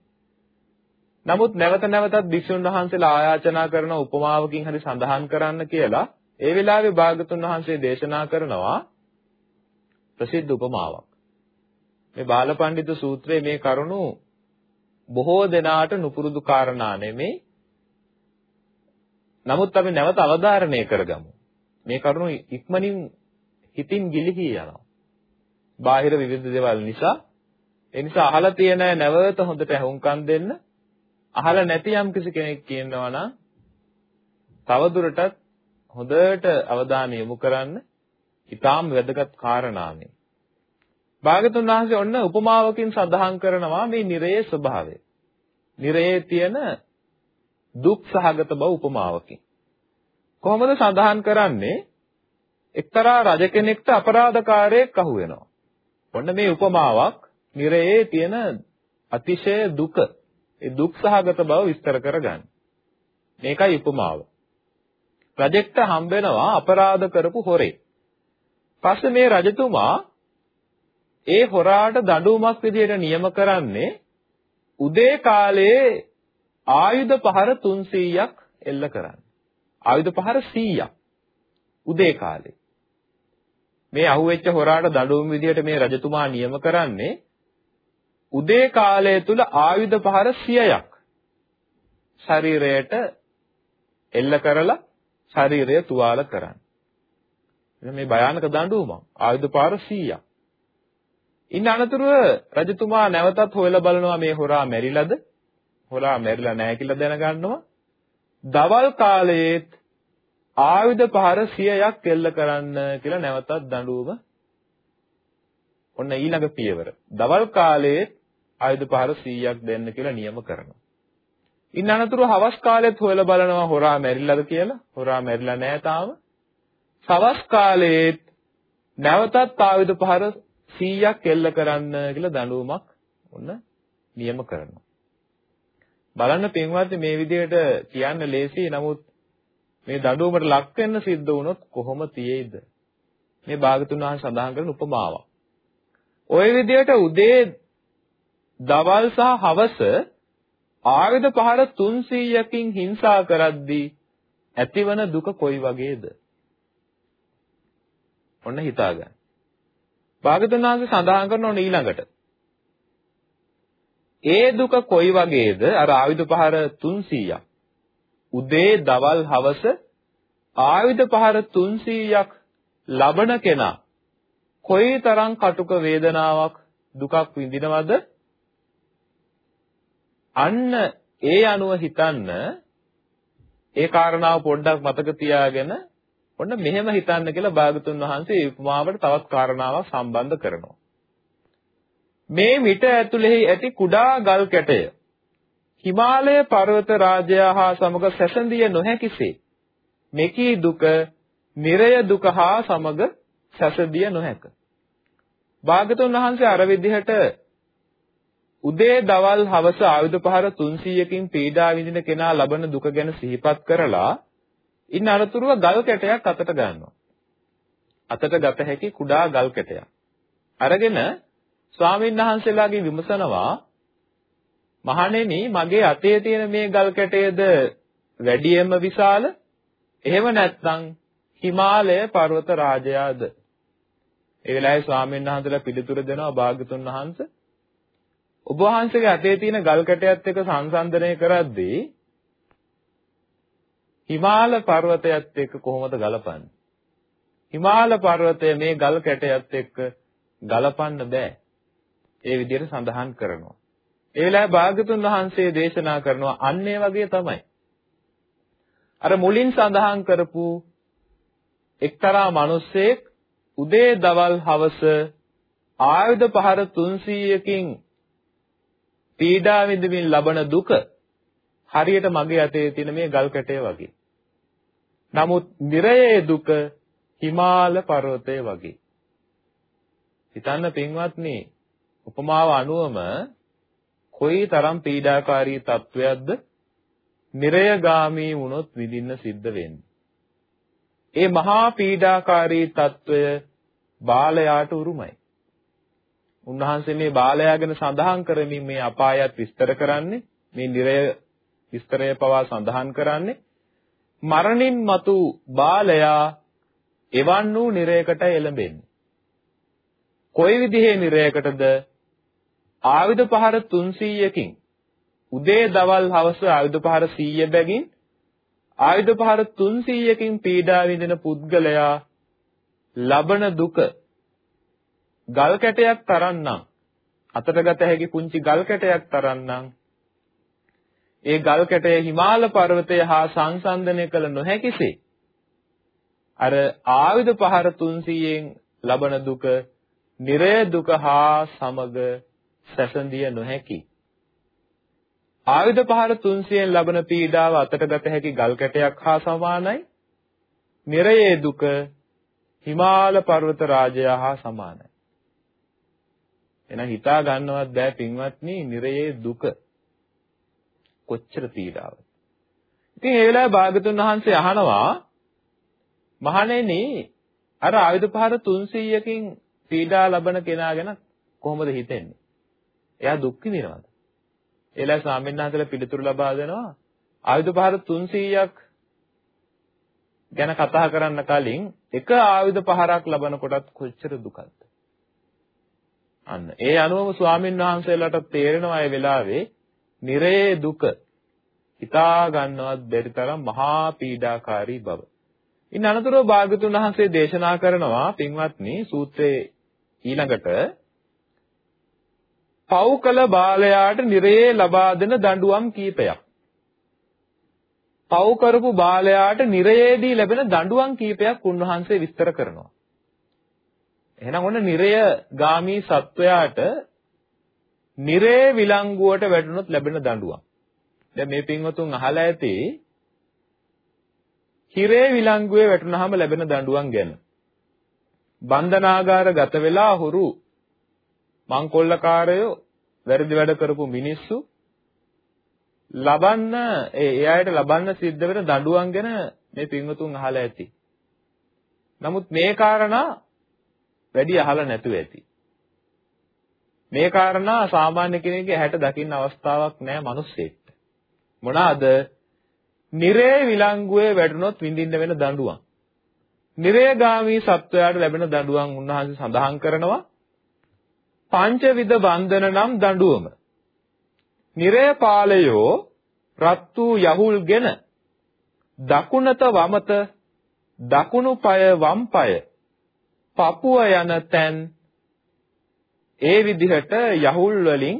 A: නමුත් නැවත නැවතත් භික්ෂුන් වහන්සේලා ආයාචනා කරන උපමාවකින් හරි සඳහන් කරන්න කියලා ඒ වෙලාවේ භාගතුන් වහන්සේ දේශනා කරනවා ප්‍රසිද්ධ උපමාවක්. මේ බාලපඬිතු සූත්‍රයේ මේ කරුණු බොහෝ දෙනාට නුපුරුදු කාරණා නෙමෙයි. නමුත් අපි නැවත අවධාරණය කරගමු. මේ කරුණු ඉක්මනින් හිතින් ගිලිහී යනවා. බාහිර විවිධ දේවල් නිසා ඒ නිසා අහලා තියෙන නැවත හොඳට අහුම්කම් දෙන්න අහලා නැති යම් කිසි කෙනෙක් කියනවා නම් තවදුරටත් හොඳට අවධානය යොමු කරන්න ඊටාම් වැදගත් කාරණාමයි. භාගතුන් වහන්සේ ඔන්න උපමාවකින් සඳහන් කරනවා මේ නිරයේ ස්වභාවය. නිරයේ තියෙන දුක් සහගත බව උපමාවකින්. කොහොමද සඳහන් කරන්නේ? එක්තරා රජ කෙනෙක්ට අපරාධකාරයෙක් අහු වෙනවා. ඔන්න මේ උපමාවක් නිරයේ තියෙන අතිශය දුක ඒ දුක් සහගත බව විස්තර කරගන්න. මේකයි උපමාව. රජෙක්ට හම්බ වෙනවා අපරාධ කරපු හොරේ. පස්සේ මේ රජතුමා ඒ හොරාට දඬුවමක් විදියට නියම කරන්නේ උදේ කාලේ ආයුධ පහර 300ක් එල්ල කරන්න. ආයුධ පහර 100ක් උදේ කාලේ. මේ අහුවෙච්ච හොරාට දඬුවම් විදියට මේ රජතුමා නියම කරන්නේ උදේ කාලය තුල ආයුධ පහර 100ක් ශරීරයට එල්ල කරලා ශරීරය තුවාල කරන්න. මේ භයානක දඬුවමක් ආයුධ පහර 100ක්. ඉන්න අනතුරුව රජතුමා නැවතත් හොයලා බලනවා මේ හොරා මැරිලාද? හොරා මැරිලා නැහැ කියලා දැනගන්නවා. දවල් කාලයේත් ආයුධ පහර 100ක් එල්ල කරන්න කියලා නැවතත් දඬුවම ඔන්න ඊළඟ පියවර. දවල් කාලයේත් ආයුධ පහර 100ක් දෙන්න කියලා නියම කරනවා. ඉන්න අනතුරු හවස් කාලෙත් හොයලා බලනවා හොරා මැරිලාද කියලා. හොරා මැරිලා නැහැ තාම. සවස් කාලයේත් නැවතත් ආයුධ පහර 100ක් එල්ල කරන්න කියලා දඬුවමක් ඔන්න නියම කරනවා. බලන්න පින්වත්නි මේ විදිහට කියන්න ලේසි නමුත් මේ දඬුවමට ලක් වෙන්න සිද්ධ වුණොත් කොහොම තියේද? මේ භාගතුන් වහන්සේ සඳහන් කරන උපමාවක්. ওই විදිහට උදේ දවල් සහ හවස ආයුධ පහර 300කින් හිංසා කරද්දී ඇතිවන දුක කොයි වගේද? ඔන්න හිතාගන්න. භාගතුන් වහන්සේ සඳහන් කරන ඕන ඊළඟට. ඒ දුක කොයි වගේද? අර ආයුධ පහර 300ක්. උදේ දවල් හවස ආයුධ පහර 300ක් ලබන කෙනා කොයිතරම් කටුක වේදනාවක් දුකක් විඳිනවද අන්න ඒ අනුව හිතන්න ඒ කාරණාව පොඩ්ඩක් මතක තියාගෙන ඔන්න මෙහෙම හිතන්න කියලා භාගතුන් වහන්සේ උපමාවට තවත් කාරණාවක් සම්බන්ධ කරනවා. මේ මිට ඇතුලෙහි ඇති කුඩා ගල් කැටය හිමාලය පර්වත රාජයා හා සමග සැසඳිය නොහැකිසේ. මෙකී දුක, නිරය දුක හා සමග සැසඳිය නොහැක. භාගතුන් වහන්සේ අර විදිහට උදේ දවල් හවස ආයුධ පහර 300කින් පීඩා විඳින කෙනා ලබන දුක ගැන සිහිපත් කරලා ඉන්න අරතුරුව ගල් කැටයක් අතට ගන්නවා. අතට ගත හැකි කුඩා ගල් කැටයක්. අරගෙන ස්වාමීන් වහන්සේලාගේ විමසනවා මහණෙනි මගේ අතේ තියෙන මේ ගල් කැටයද වැඩියෙන්ම විශාල එහෙම නැත්නම් හිමාලය පර්වත රාජයාද ඒ වෙලාවේ ස්වාමීන් වහන්සේලා පිළිතුරු දෙනවා භාග්‍යතුන් වහන්සේ ඔබ වහන්සේගේ අතේ තියෙන ගල් කැටයත් එක්ක සංසන්දනය කරද්දී හිමාල පර්වතයත් එක්ක කොහොමද ගලපන්නේ? හිමාල පර්වතය මේ ගල් කැටයත් එක්ක ගලපන්න බෑ. ඒ විදිහට සඳහන් කරනවා. ඒ වෙලාවේ භාග්‍යතුන් වහන්සේ දේශනා කරනවා අන්න ඒ වගේ තමයි. අර මුලින් සඳහන් කරපු එක්තරා මිනිසෙක් උදේ දවල් හවස ආයුධ පහර 300කින් පීඩා විඳමින් ලබන දුක හරියට මගේ අතේ තියෙන මේ ගල් කැටය වගේ. නමුත් නිරයේ දුක හිමාල පර්වතය වගේ. හිතන්න පින්වත්නි උපමාව අනුවම කොයි තරම් පීඩාකාරී තත්වයක්ද නිරයගාමී වුණොත් විඳින්න සිද්ධ වෙන්නේ. ඒ මහා පීඩාකාරී తত্ত্বය බාලයාට උරුමයි. උන්වහන්සේ මේ බාලයා ගැන සඳහන් කරමින් මේ අපායත් විස්තර කරන්නේ මේ නිරය විස්තරය පවා සඳහන් කරන්නේ මරණින් මතු බාලයා එවන් වූ නිරයකට එළඹෙන්නේ. කොයි විදිහේ නිරයකටද ආයුධ පහර 300කින් උදේ දවල් හවස ආයුධ පහර 100 බැගින් ආයුධ පහර 300කින් පීඩා විඳින පුද්ගලයා ලබන දුක ගල් කැටයක් තරන්නම්. අතට ගත හැකි පුංචි ගල් කැටයක් තරන්නම්. ඒ ගල් කැටය හිමාල පර්වතය හා සංසන්දනය කළ නොහැකිසේ අර ආයුධ පහර 300න් ලබන දුක නිරය දුක හා සමග සැසඳිය නොහැකි. ආයුධ පහර 300න් ලබන පීඩාව අතට ගත හැකි ගල් කැටයක් හා සමානයි. නිරයේ දුක හිමාල පර්වත රාජයා හා සමානයි. එහෙනම් හිතා ගන්නවත් බෑ පින්වත්නි නිරයේ දුක කොච්චර පීඩාවද. ඉතින් ඒ වෙලාවේ භාගතුන් වහන්සේ අහනවා මහණෙනි අර ආයුධ පහර 300කින් පීඩා ලබන කෙනා ගැන කොහොමද හිතෙන්නේ? එයා දුක් විඳිනවද? එලා ස්වාමීන් වහන්සේලා පිළිතුරු ලබා දෙනවා ආයුධ පහර 300ක් ගැන කතා කරන්න කලින් එක ආයුධ පහරක් ලබන කොටත් කොච්චර දුකද අන්න ඒ අනුවම ස්වාමීන් වහන්සේලාට තේරෙනවා ඒ වෙලාවේ නිරේ දුක හිතා ගන්නවත් බැරි තරම් මහා පීඩාකාරී බව. ඉන් අනතුරුව භාගතුන් වහන්සේ දේශනා කරනවා පින්වත්නි සූත්‍රයේ ඊළඟට පව් කළ බාලයාට නිරයේ ලබා දෙන දඬුවම් කීපයක්. පව් කරපු බාලයාට නිරයේදී ලැබෙන දඬුවම් කීපයක් උන්වහන්සේ විස්තර කරනවා. එහෙනම් ඔන්න නිරය ගාමී සත්වයාට නිරේ විලංගුවට වැටුනොත් ලැබෙන දඬුවම්. දැන් මේ පින්වතුන් අහලා ඇති හිරේ විලංගුවේ වැටුනහම ලැබෙන දඬුවම් ගැන. බන්ධනාගාර ගත වෙලා හුරු මංකොල්ලකාරයෝ වැරදි වැඩ කරපු මිනිස්සු ලබන්න ඒ එයාට ලබන්න සිද්ධ වෙන දඬුවම් ගැන මේ පින්වතුන් අහලා ඇති. නමුත් මේ කාරණා වැඩි අහලා නැතුව ඇති. මේ කාරණා සාමාන්‍ය කෙනෙක්ගේ ඇහැට දකින්න අවස්ථාවක් නැහැ මිනිස්සෙක්ට. මොනවාද? නිරේ විලංගුවේ වැටුනොත් විඳින්න වෙන දඬුවම්. නිරේගාමී සත්වයාට ලැබෙන දඬුවම් උන්වහන්සේ සඳහන් කරනවා පංචවිධ බන්ධන නම් දඬුවම. නිරය පාලයෝ රත් වූ යහුල්ගෙන දකුණත වමත දකුණු පාය වම් පාය පපුව යන තැන් ඒ විදිහට යහුල් වලින්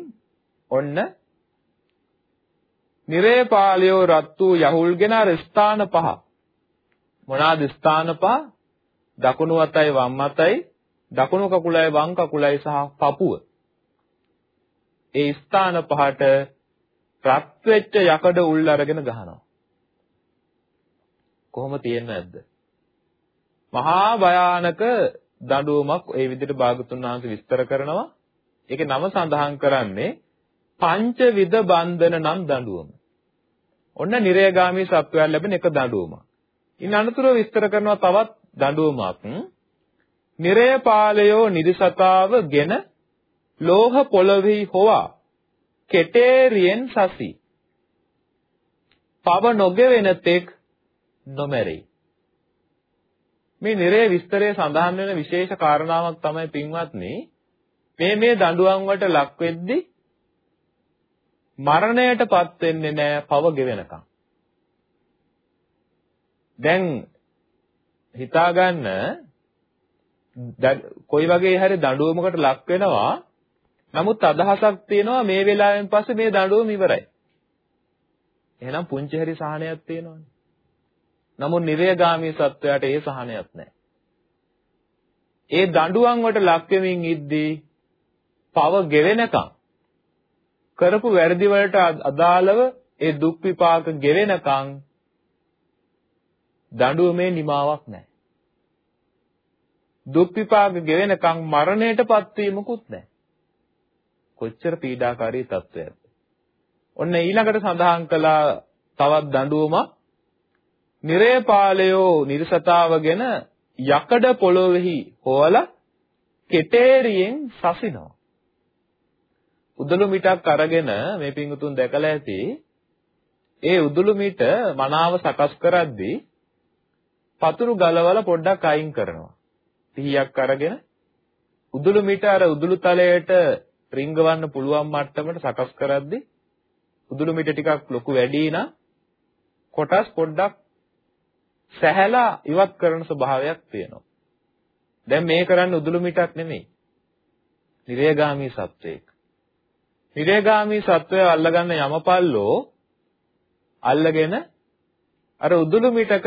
A: ඔන්න නිරේ පාලයෝ රත් වූ යහුල්ගෙන අර ස්ථාන පහ. මොනවාද ස්ථාන පහ? දකුණු අතයි වම් අතයි දකුණු කකුලයි වම් කකුලයි සහ පපුව ඒ ස්ථාන පහට රත් වෙච්ච යකඩ උල් අරගෙන ගහනවා. කොහොම තියෙන්නේ නැද්ද? මහා භයානක දඬුවමක් ඒ විදිහට භාගතුන් වහන්සේ විස්තර කරනවා. ඒකේ නම සඳහන් කරන්නේ පංචවිධ බන්ධන නම් දඬුවම. ඔන්න නිරයගාමී සත්වයන් ලැබෙන එක දඬුවමක්. ඉන් අනතුරුව විස්තර කරනවා තවත් දඬුවමක්. නිරය පාලයෝ නිරිසතාව ගෙන ලෝහ පොළොවෙහි හොවා. කෙටේරියෙන් සසි. පව නොගෙවෙන තෙක් නොමැරෙයි මේ නිරය විස්තරයේ සඳහන් වෙන විශේෂ කාරණාවක් තමයි පින්වත්නි. මේ මේ දඬුවම් වලට ලක් වෙද්දී මරණයටපත් වෙන්නේ නැහැ පව ගෙවෙනකම්. දැන් හිතා ගන්න කොයි වගේ හරි දඬුවමකට ලක් වෙනවා. නමුත් අදහසක් තියෙනවා මේ වෙලාවෙන් පස්සේ මේ දඬුවම ඉවරයි. එහෙනම් පුංචි හරි සහනයක් තියෙනවනේ. නමුත් නිරයගාමී සත්වයාට ඒ සහනයක් නැහැ ඒ දඬුවම් වලට ලක් වෙමින් ඉද්දී පව ගෙවෙනකම් කරපු වැරදි වලට අදාළව ඒ දුක් විපාක ගෙවෙනකම් දඬුවමේ නිමාවක් නැහැ. දුක් විපාක ගෙවෙනකන් මරණයටපත් වීමකුත් නැහැ. කොච්චර පීඩාකාරී තත්වයක්ද. ඔන්න ඊළඟට සඳහන් කළා තවත් දඬුවමක් නිරේපාලයෝ නිර්සතාවගෙන යකඩ පොළොවේහි හොවලා කෙටේරියෙන් සසිනවා. උදළු මිටක් අරගෙන මේ පිංගුතුන් දැකලා ඇති ඒ උදළු මිට මනාව සකස් කරද්දී පතුරු ගලවලා පොඩ්ඩක් අයින් කරනවා. පිහියක් අරගෙන උදුළු මිට අර උදුළු තලයට රිංගවන්න පුළුවන් මට්ටමට සකස් කරද්දී උදුළු මිට ටිකක් ලොකු වැඩි නම් කොටස් පොඩ්ඩක් සැහැලා ඉවත් කරන ස්වභාවයක් තියෙනවා. දැන් මේ කරන්නේ උදුළු මිටක් නෙමෙයි. නිරේගාමී සත්වයක්. නිරේගාමී සත්වය අල්ලගන්න යමපල්ලෝ අල්ලගෙන අර උදුළු මිටක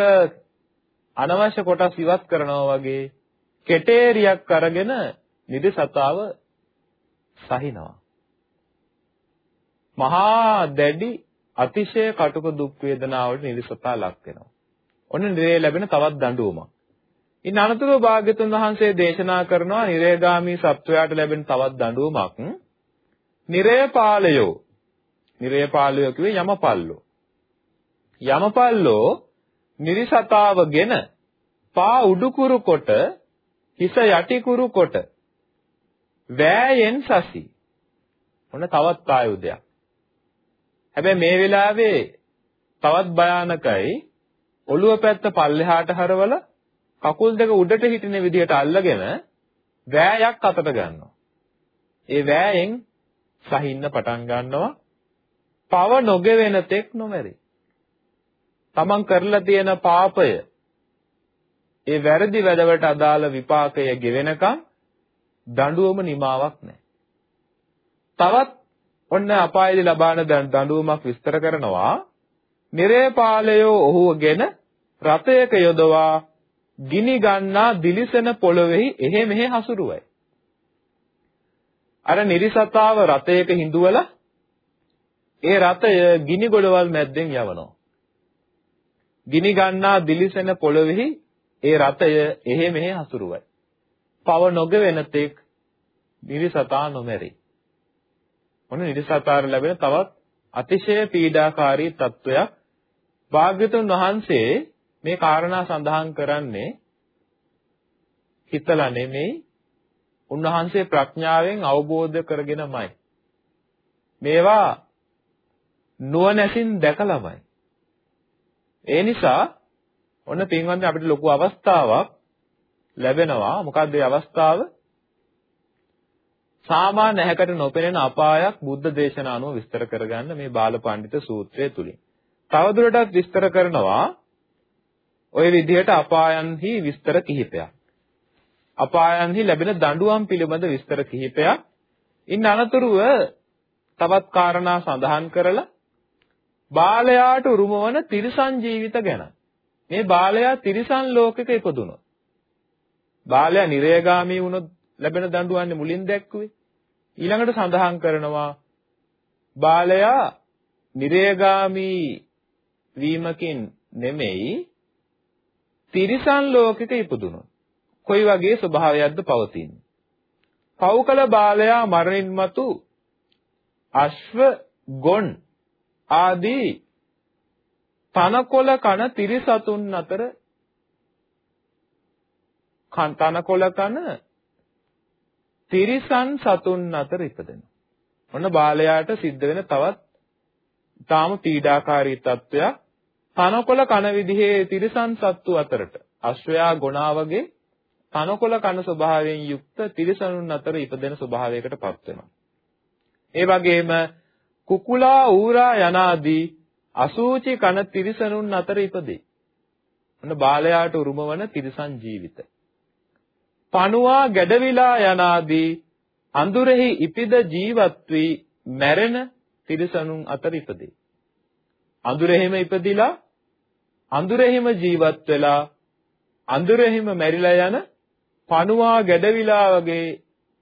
A: අනවශ්‍ය කොටස් ඉවත් කරනවා වගේ කෙටේරියක් අරගෙන නිදසතාව සහිනවා. මහා දැඩි අතිශය කටුක දුක් වේදනාවට නිදසතා ලක් වෙනවා. ඔන්න නිරේ ලැබෙන තවත් දඬුවමක්. ඉන් අනතුරුව භාග්‍යතුන් වහන්සේ දේශනා කරනවා නිරේගාමී සත්වයාට ලැබෙන තවත් දඬුවමක්. නිරේපාලයෝ. නිරේපාලයෝ කිව්වේ යමපල්ලෝ. යමපල්ලෝ නිරිසතාවගෙන පා උඩුකුරු කොට හිස යටිකුරු කොට වෑයෙන් සසි. ඔන්න තවත් ආයුධයක්. හැබැයි මේ වෙලාවේ තවත් භයානකයි ඔළුව පැත්ත පල්ලෙහාට හරවල කකුල් දෙක උඩට හිටින විදිහට අල්ලගෙන වෑයක් අතට ගන්නවා. ඒ වෑයෙන් සහින්න පටන් ගන්නවා. පව නොගෙවෙන තෙක් නොමැරි. තමන් කරලා තියෙන පාපය ඒ වැරදි වැඩවලට අදාළ විපාකය ගෙවෙනකම් දඬුවම නිමාවක් නැහැ. තවත් ඔන්න අපායේදී ලබාන දඬුවමක් විස්තර කරනවා. නිරේපාලයෝ ඔහුවගෙන රතයක යොදවා ගිනි ගන්නා දිලිසෙන පොළොවේහි එහෙ මෙහෙ හසුරුවයි. අර නිරිසතාව රතයක හිඳුවලා ඒ රතය ගිනි ගොඩවල් මැද්දෙන් යවනවා. ගිනි ගන්නා දිලිසෙන පොළොවේහි ඒ රතය එහෙ මෙහෙ හසුරුවයි. පව නොගෙවෙන තෙක් නිරිසතා නොමැරි. ඔන්න නිරිසතාර ලැබෙන තවත් අතිශය පීඩාකාරී තත්වයක් භාග්‍යතුන් වහන්සේ මේ කාරණා සඳහන් කරන්නේ හිතලා නෙමෙයි උන්වහන්සේ ප්‍රඥාවෙන් අවබෝධ කරගෙනමයි මේවා නුවණැසින් දැකලාමයි ඒ නිසා ඔන්න පින්වත්නි අපිට ලොකු අවස්ථාවක් ලැබෙනවා. මොකක්ද ඒ අවස්ථාව? සාමාන්‍ය හැකට නොපෙනෙන අපායක් බුද්ධ දේශනා අනුව විස්තර කරගන්න මේ බාලපඬිත සූත්‍රය තුලින්. තවදුරටත් විස්තර කරනවා ওই විදිහට අපායන්හි විස්තර කිහිපයක්. අපායන්හි ලැබෙන දඬුවම් පිළිබඳ විස්තර කිහිපයක්. ඉන් අනතුරුව තවත් කාරණා සඳහන් කරලා බාලයාට උරුම වන තිරිසන් ජීවිත ගැන. මේ බාලයා තිරිසන් ලෝකෙක ඉපදුනොත්. බාලයා නිරයගාමී වුණොත් ලැබෙන දඬුවන්නේ මුලින් දැක්කුවේ. ඊළඟට සඳහන් කරනවා බාලයා නිරයගාමී වීමකින් නෙමෙයි තිරිසන් ලෝකෙක ඉපදුනොත්. කොයි වගේ ස්වභාවයක්ද පවතින්නේ? පෞකල බාලයා මරණින් මතු අශ්ව ගොන් ආදී තනකොළ කන තිරිසතුන් අතර තනකොළ කන තිරිසන් සතුන් අතර ඉපදෙනවා. ඔන්න බාලයාට සිද්ධ වෙන තවත් තාම පීඩාකාරී තත්වයක් තනකොළ කන විදිහේ තිරිසන් සත්තු අතරට අශ්වයා ගොනා වගේ තනකොළ කන ස්වභාවයෙන් යුක්ත තිරිසනුන් අතර ඉපදෙන ස්වභාවයකට පත් වෙනවා. ඒ වගේම කුකුලා ඌරා යනාදී අසූචි කන තිරිසනුන් අතර ඉපදේ. ඔන්න බාලයාට උරුම වන තිරිසන් ජීවිත. පණුවා ගැඩවිලා යනාදී අඳුරෙහි ඉපිද ජීවත් වී මැරෙන තිරිසනුන් අතර ඉපදේ. අඳුරෙහිම ඉපදිලා අඳුරෙහිම ජීවත් වෙලා අඳුරෙහිම මැරිලා යන පණුවා ගැඩවිලා වගේ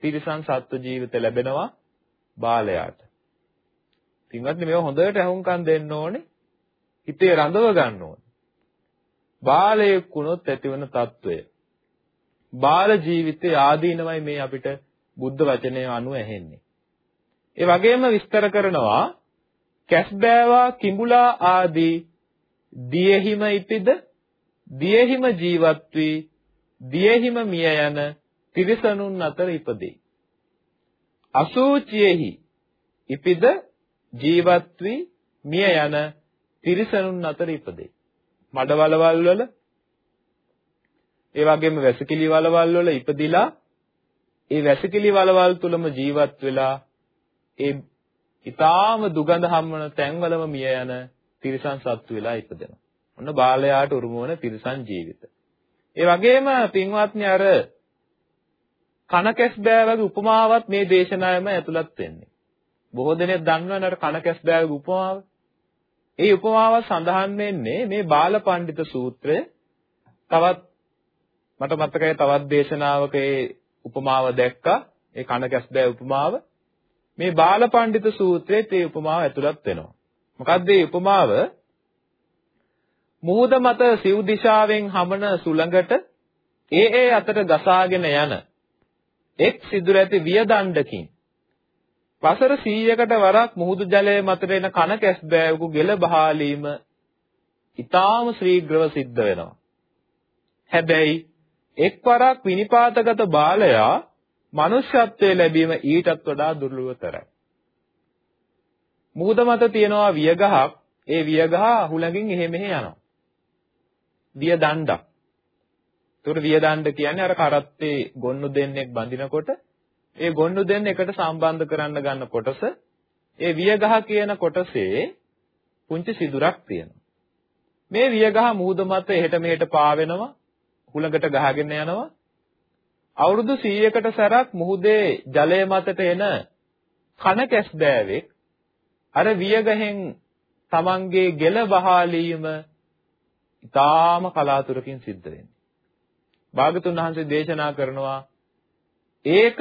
A: තිරිසන් සත්ව ජීවිත ලැබෙනවා බාලයාට. පින්වත්නි මේව හොඳට අහුම්කම් දෙන්න ඕනේ. හිතේ රඳව ගන්න ඕනේ. බාලයෙක් වුණොත් ඇතිවන తত্ত্বය. බාල ජීවිතයේ ආදීනමයි මේ අපිට බුද්ධ වචනය අනුව ඇහෙන්නේ. ඒ වගේම විස්තර කරනවා කැස්බෑවා කිඹුලා ආදී දියෙහිම ඉපිද දියෙහිම ජීවත් වී දියෙහිම මිය යන තිරිසනුන් අතර ඉපදෙයි. අසූචියෙහි ඉපිද ජීවත් වී මිය යන තිරිසනුන් අතර ඉපදෙයි. මඩවලවල් වල ඒ වගේම වැසිකිලි වලවල් වල ඉපදිලා ඒ වැසිකිලි වලවල් තුලම ජීවත් වෙලා ඒ ඊටාම දුගඳ හම්වන තැන්වලම මිය යන තිරිසන් සත්තු වෙලා ඉපදෙනවා. ඔන්න බාලයාට උරුම වන තිරිසන් ජීවිත. ඒ වගේම පින්වත්නි අර කනකැස් බෑවගේ උපමාවත් මේ දේශනාවෙම ඇතුළත් වෙන්නේ. බොහෝ දෙනෙක් දන්නවනේ අර කනකැස් බෑවගේ උපමාව. ඒ උපමාව සඳහන් වෙන්නේ මේ බාලපඬිත සූත්‍රය තවත් මට මතකයි තවත් දේශනාවක ඒ උපමාව දැක්කා. ඒ කනකැස් බෑ උපමාව. මේ බාලපඬිත සූත්‍රයේ ඒ උපමාව ඇතුළත් වෙනවා. මොකද්ද මේ උපමාව? මුහුද මත සිව් දිශාවෙන් හමන සුළඟට ඒ ඒ අතට ගසාගෙන යන එක් සිදුර ඇති වියදණ්ඩකින් වසර 100කට වරක් මුහුදු ජලයේ මතට එන කන කැස් බෑවකු ගෙල බහාලීම ඊටාම ශීඝ්‍රව සිද්ධ වෙනවා. හැබැයි එක්වරක් විනිපාතගත බාලයා මනුෂ්‍යත්වයේ ලැබීම ඊටත් වඩා දුර්ලභතරයි. මුහුද මත තියෙනවා වියගහක් ඒ වියගහ හුලඟින් එහෙ මෙහෙ යනවා. විය දණ්ඩක්. ඒකට විය දණ්ඩ කියන්නේ අර කරත්තේ ගොන්නු දෙන්නෙක් බඳිනකොට ඒ ගොන්නු දෙන්න එකට සම්බන්ධ කරන්න ගන්න කොටස ඒ වියගහ කියන කොටසේ පුංචි සිදුරක් තියෙනවා. මේ වියගහ මුහුද මත එහෙට මෙහෙට පාවෙනවා හුලඟට ගහගෙන යනවා අවුරුදු 100කට සැරක් මුහුදේ ජලය මතට එන කන කැස් බෑවෙක් අර වියගහෙන් තමන්ගේ ගෙල බහාලීම ඊටාම කලාතුරකින් සිද්ධ වෙන්නේ. භාගතුන් වහන්සේ දේශනා කරනවා ඒක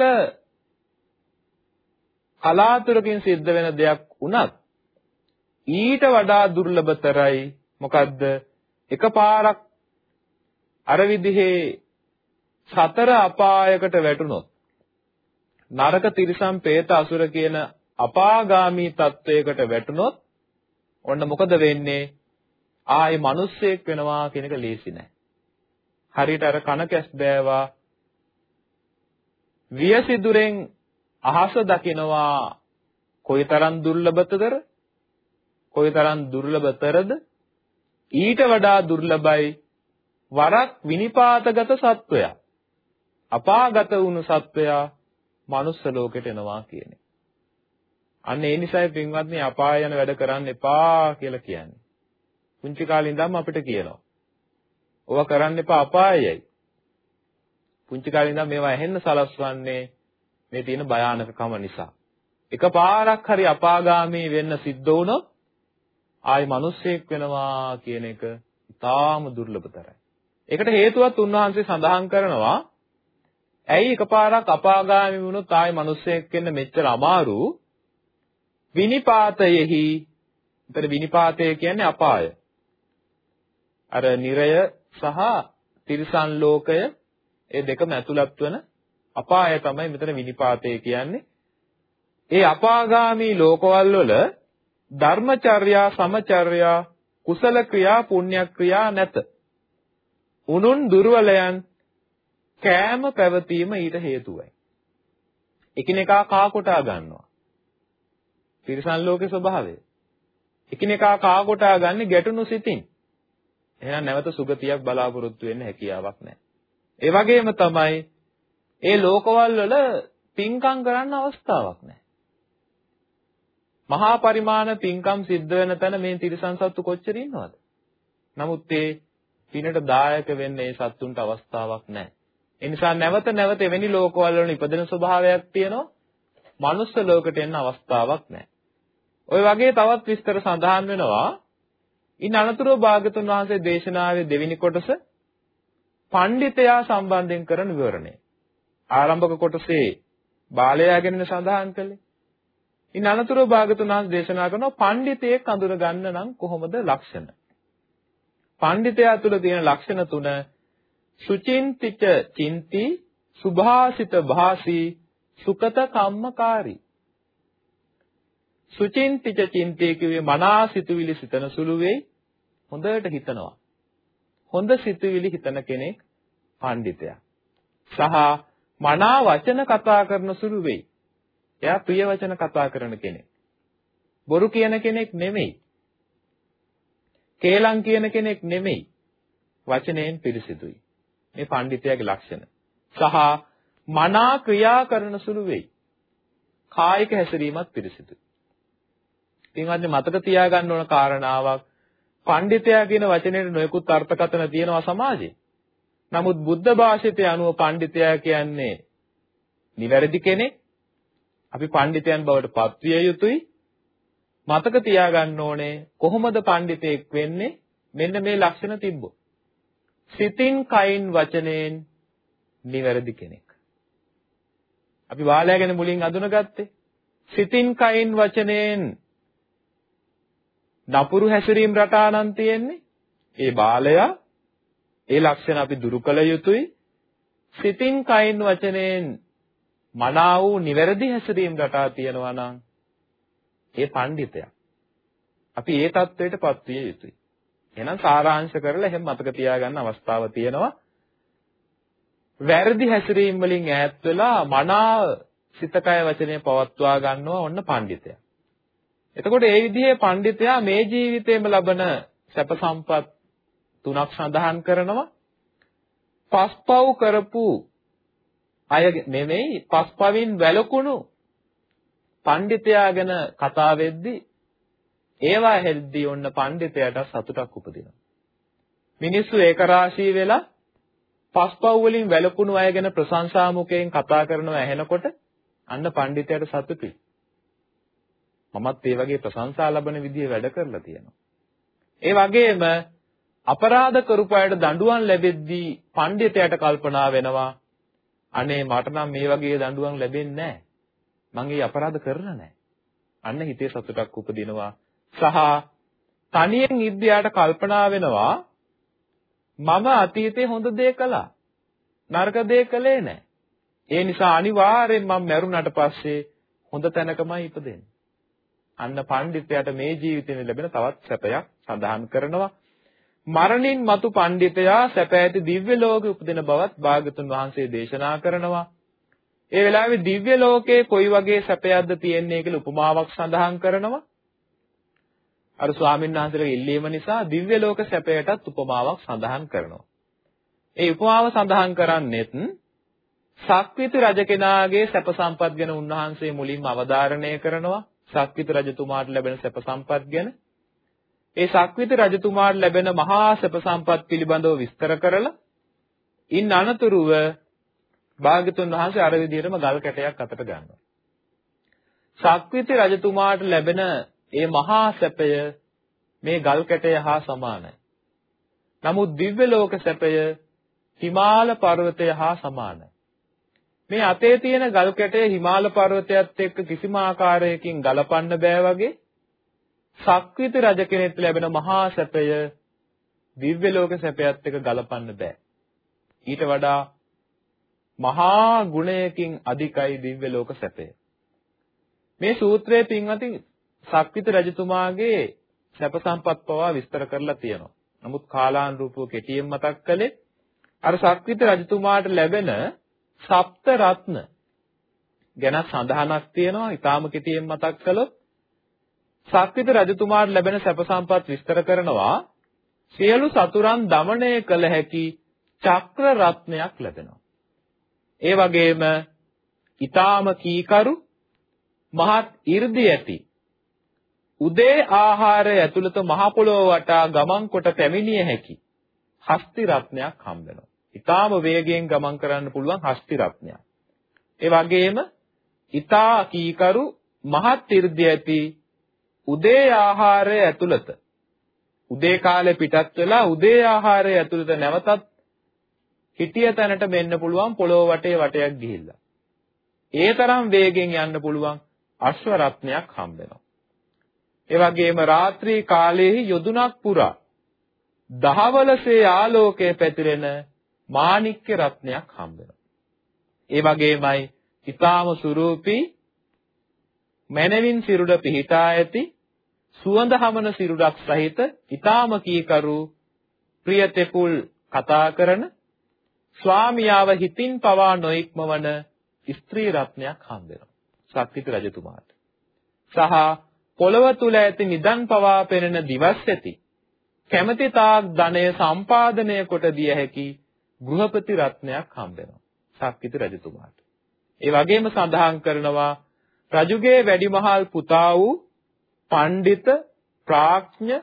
A: කලාතුරකින් සිද්ධ වෙන දෙයක් වුණත් ඊට වඩා දුර්ලභතරයි මොකද්ද එකපාරක් අර විදිහේ සතර අපායකට වැටුනොත් නරක තිරිසන් പ്രേත අසුර කියන අපාගාමී තත්වයකට වැටුනොත් ඔන්න මොකද වෙන්නේ? ආයේ මිනිස්සෙක් වෙනවා කියන එක ලේසි නෑ. හරියට අර කන කැස් බෑවා වියසිදුරෙන් අහස දකිනවා. කොයිතරම් දුර්ලභතද කොයිතරම් දුර්ලභතරද? ඊට වඩා දුර්ලභයි වරක් විනිපාතගත සත්වයා. අපාගත වුණු සත්වයා මනුස්ස ලෝකෙට එනවා කියන්නේ. අන්න ඒ නිසායි පින්වත්නි අපාය යන වැඩ කරන්න එපා කියලා කියන්නේ. පුංචි කාලේ ඉඳන්ම අපිට කියනවා. ඕවා කරන්න එපා අපායයි. පුංචි කාලේ ඉඳන් මේවා ඇහෙන්න සලස්වන්නේ මේ තියෙන භයානකකම නිසා. එකපාරක් හරි අපාගාමී වෙන්න සිද්ධ වුණොත් ආයි මිනිස්සෙක් වෙනවා කියන එක ඉතාම දුර්ලභතරයි. ඒකට හේතුවත් උන්වහන්සේ සඳහන් කරනවා ඇයි එකපාරක් අපාගාමී වුණොත් ආයි මිනිස්සෙක් වෙන්න මෙච්චර අමාරු? විනිපාතයෙහි උතර විනිපාතය කියන්නේ අපාය. අර නිරය සහ තිරිසන් ලෝකය ඒ දෙකම ඇතුළත් වන අපාය තමයි මෙතන විනිපාතය කියන්නේ. ඒ අපාගාමී ලෝකවල වල ධර්මචර්යා සමචර්යා කුසල ක්‍රියා පුණ්‍ය ක්‍රියා නැත. උනුන් දුර්වලයන් කෑම පැවතීම ඊට හේතුවයි. එකිනෙකා කා කොටා ගන්නවා. තිරිසන් ලෝකේ ස්වභාවය. එකිනෙකා කා කොටා ගන්නේ ගැටුණු සිතින්. එහෙනම් නැවත සුගතියක් බලාපොරොත්තු වෙන්න හැකියාවක් නැහැ. ඒ වගේම තමයි ඒ ලෝකවල වල පින්කම් කරන්න අවස්ථාවක් නැහැ. මහා පරිමාණ පින්කම් සිද්ධ වෙන තැන මේ තිරිසන් සත්තු කොච්චර ඉන්නවද? නමුත් ඒ පිනට දායක වෙන්න ඒ සත්තුන්ට අවස්ථාවක් නැහැ. ඒ නිසා නැවත නැවත එවැනි ලෝකවල වල ඉපදෙන ස්වභාවයක් තියෙනවා. මනුස්ස ලෝකෙට එන්න අවස්ථාවක් නැහැ. ওই වගේ තවත් විස්තර සඳහන් වෙනවා. ඉන් අනතුරුව භාගතුන් වහන්සේ දේශනාවේ දෙවෙනි කොටස පඬිතයා සම්බන්ධයෙන් කරන විවරණය. ආරම්භක කොටසේ බාලයා ගැන සඳහන් කළේ. ඉන් අනතුරුව භාගතුන් වහන්සේ දේශනා කරනවා පඬිතෙක් අඳුර ගන්න නම් කොහොමද ලක්ෂණ? පඬිතයා තුළ තියෙන ලක්ෂණ තුන සුචින්තිච චින්ති සුභාසිත භාසී සුකත කම්මකාරී සුචින්තිච චින්තේ කිව්වේ මනා සිතුවිලි සිතන සුළු වෙයි. හොඳට හිතනවා. හොඳ සිතුවිලි හිතන කෙනෙක් පඬිතයා. සහ මනා වචන කතා කරන සුළු වෙයි. එයා ප්‍රිය වචන කතා කරන කෙනෙක්. බොරු කියන කෙනෙක් නෙමෙයි. කේලම් කියන කෙනෙක් නෙමෙයි. වචනයෙන් පිරිසිදුයි. මේ පඬිතයාගේ ලක්ෂණ. සහ මනා ක්‍රියා කරන සුළු වෙයි. කායික හැසිරීමත් පිරිසිදුයි. පින්වත්නි මතක තියාගන්න ඕන කාරණාවක් පඬිතයා කියන වචනේට නොයෙකුත් අර්ථකථන තියෙනවා සමාජයේ. නමුත් බුද්ධ භාෂිතය අනුව පඬිතයා කියන්නේ නිවැරදි කෙනෙක්. අපි පඬිතයන් බවට පත්විය යුතුයි. මතක තියාගන්න ඕනේ කොහොමද පඬිතෙක් වෙන්නේ? මෙන්න මේ ලක්ෂණ තිබ්බොත්. සිතින් කයින් වචනයෙන් නිවැරදි කෙනෙක්. අපි බාලයා ගැන මුලින් අඳුනගත්තේ. සිතින් කයින් වචනයෙන් නපුරු හැසිරීම රටානම් තියෙන්නේ. ඒ බාලයා ඒ ලක්ෂණ අපි දුරු කළ යුතුයි. සිතින් කයින් වචනයෙන් මනාව නිවැරදි හැසිරීම රටා තියෙනවා නම් ඒ පඬිතයා අපි ඒ தത്വයටපත් විය යුතුයි. එහෙනම් සාරාංශ කරලා එහෙම මතක තියාගන්න අවස්ථාව තියෙනවා. වැරදි හැසිරීම් වලින් ඈත් වෙලා මනා සිතකය වචනය පවත්වා ගන්නවා ඔන්න පඬිතයා. එතකොට ඒ විදිහේ පඬිතයා මේ ජීවිතේම ලබන සැප සම්පත් තුනක් සඳහන් කරනවා. පස්පව් කරපු අය නෙමෙයි පස්පවින් වැළකුණු පඬිතයා ගැන කතා වෙද්දී ඒවා හෙද්දී ඔන්න පඬිතයාට සතුටක් උපදිනවා. මිනිස්සු ඒක රාශී වෙලා පස්පව් වලින් වැළකුණු අය ගැන ප්‍රශංසා මුඛයෙන් කතා කරනවා ඇහෙනකොට අන්න පඬිතයාට සතුටුයි. මමත් ඒ වගේ ප්‍රශංසා ලබන විදිහේ වැඩ කරලා තියෙනවා. ඒ වගේම අපරාධ කරපු අයට දඬුවම් ලැබෙද්දී පඬිතයාට කල්පනා වෙනවා අනේ මට නම් මේ වගේ දඬුවම් ලැබෙන්නේ නැහැ. මං ඒ අපරාධ කරලා නැහැ. අන්න හිතේ සතුටක් උපදිනවා. සහ තනියෙන් ඉද්දියාට කල්පනා වෙනවා මම අතීතේ හොඳ දේ කළා. නරක දේ කළේ නැහැ. ඒ නිසා අනිවාර්යෙන් මම මැරුණාට පස්සේ හොඳ තැනකමයි ඉපදෙන්නේ. අන්න පඬිතයාට මේ ජීවිතේ ලැබෙන තවත් සැපයක් සඳහන් කරනවා. මරණින් මතු පඬිතයා සැප ඇති දිව්‍ය ලෝකෙ උපදින බවත් භාගතුන් වහන්සේ දේශනා කරනවා. ඒ වෙලාවේ දිව්‍ය ලෝකේ කොයි වගේ සැපයක්ද තියෙන්නේ කියලා උපමාවක් සඳහන් කරනවා. අර ස්වාමීන් වහන්සේගේ ඉල්ලීම නිසා දිව්‍ය ලෝක සැපයටත් උපමාවක් සඳහන් කරනවා. ඒ උපමාව සඳහන් කරන්නේත් සක්විති රජ කෙනාගේ සැප සම්පත් ගැන උන්වහන්සේ මුලින්ම අවධාරණය කරනවා. සක්විති රජතුමාට ලැබෙන සැප සම්පත් ගැන ඒ සක්විති රජතුමාට ලැබෙන මහා සැප සම්පත් පිළිබඳව විස්තර කරලා ඉන් අනතුරුව භාග්‍යතුන් වහන්සේ අර විදිහටම ගල් කැටයක් අතට ගන්නවා. සක්විති රජතුමාට ලැබෙන ඒ මහා සැපය මේ ගල් කැටය හා සමානයි. නමුත් දිව්‍ය ලෝක සැපය හිමාල පර්වතය හා සමානයි. මේ අතේ තියෙන ගල් කැටය හිමාල පර්වතයත් එක්ක කිසිම ආකාරයකින් ගලපන්න බෑ වගේ සක්විති රජ කෙනෙක්ට ලැබෙන මහා සැපය දිව්‍ය ලෝක සැපයත් එක්ක ගලපන්න බෑ. ඊට වඩා මහා ගුණයකින් අධිකයි දිව්‍ය ලෝක සැපය. මේ සූත්‍රයේ පින්වතින් සක්විත රජතුමාගේ සැප සම්පත් පවා විස්තර කරලා තියෙනවා. නමුත් කාලානුරූපව කෙටියෙන් මතක් කළේ අර සක්විත රජතුමාට ලැබෙන සප්ත රත්න ගැන සඳහනක් තියෙනවා. ඊටාම කෙටියෙන් මතක් කළොත් සක්විත රජතුමාට ලැබෙන සැප සම්පත් විස්තර කරනවා සියලු සතුරන් দমনය කළ හැකි චක්‍ර රත්නයක් ලැබෙනවා. ඒ වගේම ඊ타ම කීකරු මහත් 이르දි ඇති උදේ ආහාරය ඇතුළත මහ පොළොව වටා ගමන් කොට පැමිණිය හැකි හස්ති රත්නයක් හම්බ වෙනවා. ඊටාම වේගයෙන් ගමන් කරන්න පුළුවන් හස්ති රත්නයක්. ඒ වගේම ඊතා කීකරු මහත් 이르දි ඇති උදේ ආහාරය ඇතුළත උදේ කාලේ පිටත් වෙලා උදේ ආහාරය ඇතුළත නැවතත් හිටිය තැනට මෙන්න පුළුවන් පොළොව වටේ වටයක් ගිහිල්ලා. ඒ තරම් වේගෙන් යන්න පුළුවන් අශ්ව රත්නයක් හම්බ වෙනවා. ඒ වගේම රාත්‍රී කාලයේහි යොදුනක් පුරා දහවලසේ ආලෝකයේ පැතිරෙන මාණික්‍ය රත්නයක් හම්බ වෙනවා. ඒ වගේමයි ඊ타ම සුරූපී මනවින් සිරුර පිහිටා ඇති සුවඳ හමන සිරුරක් සහිත ඊ타ම කීකරු ප්‍රියතෙපුල් කතා කරන ස්වාමියාව හිතින් පවා නොඉක්මවන ස්ත්‍රී රත්නයක් හම්බ වෙනවා. ශක්තිත රජතුමාට. සහ පොළව තුල ඇති නිදන් පවා පෙනෙන දිවස් ඇති කැමැති තාක් ධනය සම්පාදනය කොට දිය හැකි ගෘහපති රත්නයක් හම්බ වෙනවා. ශක්තිත රජතුමාට. ඒ වගේම සඳහන් කරනවා රජුගේ වැඩිමහල් පුතා වූ පඬිත ප්‍රාඥ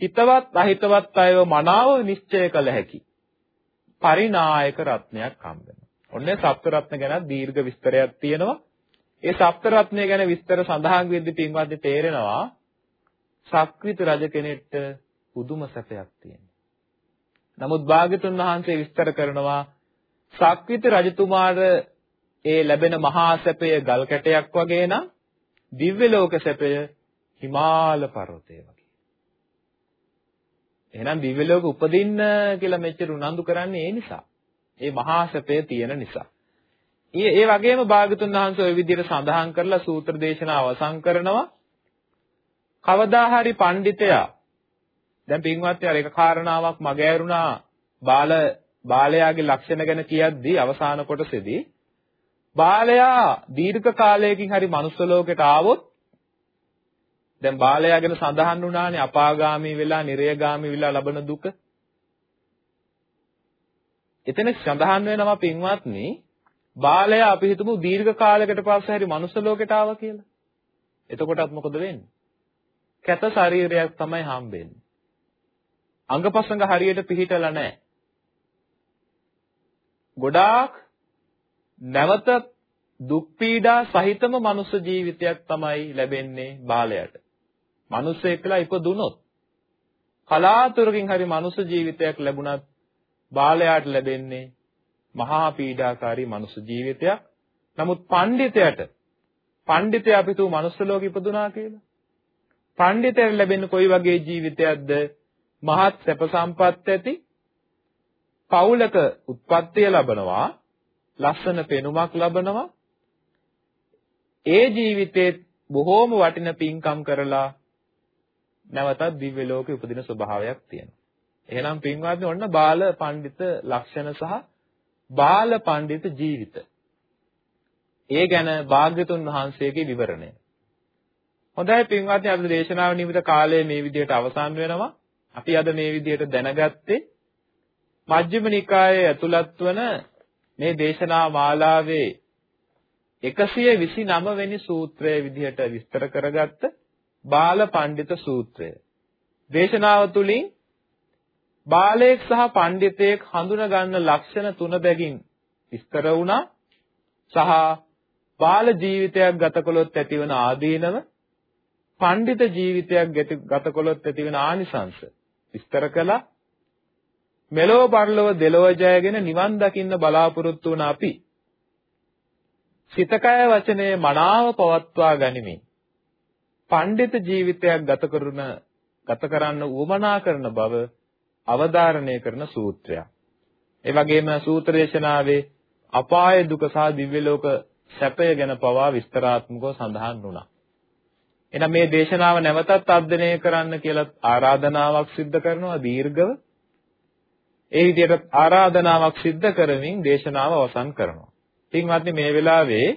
A: හිතවත් අහිතවත් අයව මනාව නිශ්චය කළ හැකි පරිනායක රත්නයක් හම්බ වෙනවා. ඔන්න සප්ත රත්න ගැන දීර්ඝ විස්තරයක් තියෙනවා. ඒ සප්ත රත්නය ගැන විස්තර සඳහන් වෙද්දි පින්වත්නි තේරෙනවා සක්විත රජ කෙනෙක්ට පුදුම සැපයක් තියෙනවා. නමුත් භාග්‍යතුන් වහන්සේ විස්තර කරනවා සක්විත රජතුමාට ඒ ලැබෙන මහා සැපය ගල් කැටයක් වගේ නම් දිව්‍ය ලෝක සැපය හිමාල පර්වතය වගේ. එහෙනම් දිව්‍ය ලෝක උපදින්න කියලා මෙච්චර උනන්දු කරන්නේ ඒ නිසා. ඒ මහා සැපය තියෙන නිසා. ඒ ඒ වගේම භාගතුන් වහන්සේ ওই විදිහට සඳහන් කරලා සූත්‍ර දේශනා අවසන් කරනවා. කවදා හරි පඬිතයා දැන් පින්වත්නි අර එක කාරණාවක් මග ඇරුණා බාල බාලයාගේ ලක්ෂණ ගැන කියද්දී අවසාන කොටසේදී බාලයා දීර්ඝ කාලයකින් හරි මනුස්ස ලෝකයට ආවොත් දැන් බාලයා ගැන සඳහන් වුණානේ අපාගාමී වෙලා නිරයගාමී වෙලා ලබන දුක. එතන සඳහන් වෙනවා පින්වත්නි බාලයා අපි හිතමු දීර්ඝ කාලයකට පස්සේ හරි මනුස්ස ලෝකයට ආවා කියලා. එතකොටත් මොකද වෙන්නේ? කැත ශරීරයක් තමයි හම්බෙන්නේ. අංගපසංග හරියට පිහිටලා නැහැ. ගොඩාක් නැවත දුක් පීඩා සහිතම මනුස්ස ජීවිතයක් තමයි ලැබෙන්නේ බාලයට. මිනිස්සෙක්ලා ඉපදුනොත් කලාතුරකින් හරි මනුස්ස ජීවිතයක් ලැබුණත් බාලයාට ලැබෙන්නේ මහා පීඩාකාරී මනුස්ස ජීවිතයක්. නමුත් පඬිතයට පඬිතයා අපි තු මනුස්ස ලෝකෙ ඉපදුනා කියලා. පඬිතයට ලැබෙන්නේ කොයි වගේ ජීවිතයක්ද? මහත් සැප සම්පත් ඇති පෞලක උත්පත්තිය ලබනවා ලස්සන පෙනුමක් ලබනවා ඒ ජීවිතේ බොහෝම වටින පින්කම් කරලා නැවතත් දිව්‍ය ලෝකෙ උපදින ස්වභාවයක් තියෙනවා. එහෙනම් පින්වත්නි ඔන්න බාල පඬිත ලක්ෂණ සහ බාල පඬිත ජීවිත. ඒ ගැන භාග්‍යතුන් වහන්සේගේ විවරණය. හොඳයි පින්වත්නි අද දේශනාව නිමිත කාලය මේ විදිහට අවසන් වෙනවා. අපි අද මේ විදිහට දැනගත්තේ මජ්ක්‍ධිම නිකායේ ඇතුළත් වන මේ දේශනා මාලාවේ 129 වෙනි සූත්‍රයේ විදිහට විස්තර කරගත්ත බාල පඬිත සූත්‍රය. දේශනාව තුළින් බාලයෙක් සහ පඬිතෙක් හඳුනා ගන්න ලක්ෂණ තුන බැගින් විස්තර වුණා. සහ බාල ජීවිතයක් ගත කළොත් ඇතිවන ආදීනව පඬිත ජීවිතයක් ගත කළොත් ඇතිවන ආනිසංශ විස්තර කළා. මෙලොව පරලොව දෙලොව ජයගෙන නිවන් දකින්න බලාපොරොත්තු වුණ අපි. සිතකය වචනයේ මනාව පවත්වා ගනිමින් පඬිත ජීවිතයක් ගත කරන ගත කරන්න උවමනා කරන බව අවධාරණය කරන සූත්‍රයක්. ඒ වගේම සූත්‍ර දේශනාවේ අපාය දුක සහ දිව්‍ය ලෝක සැපය ගැන පවා විස්තරාත්මකව සඳහන් වුණා. එහෙනම් මේ දේශනාව නැවතත් අධ්‍යයනය කරන්න කියලා ආරාධනාවක් සිද්ධ කරනවා දීර්ඝව. ඒ විදිහට ආරාධනාවක් සිද්ධ කරමින් දේශනාව අවසන් කරනවා. පින්වත්නි මේ වෙලාවේ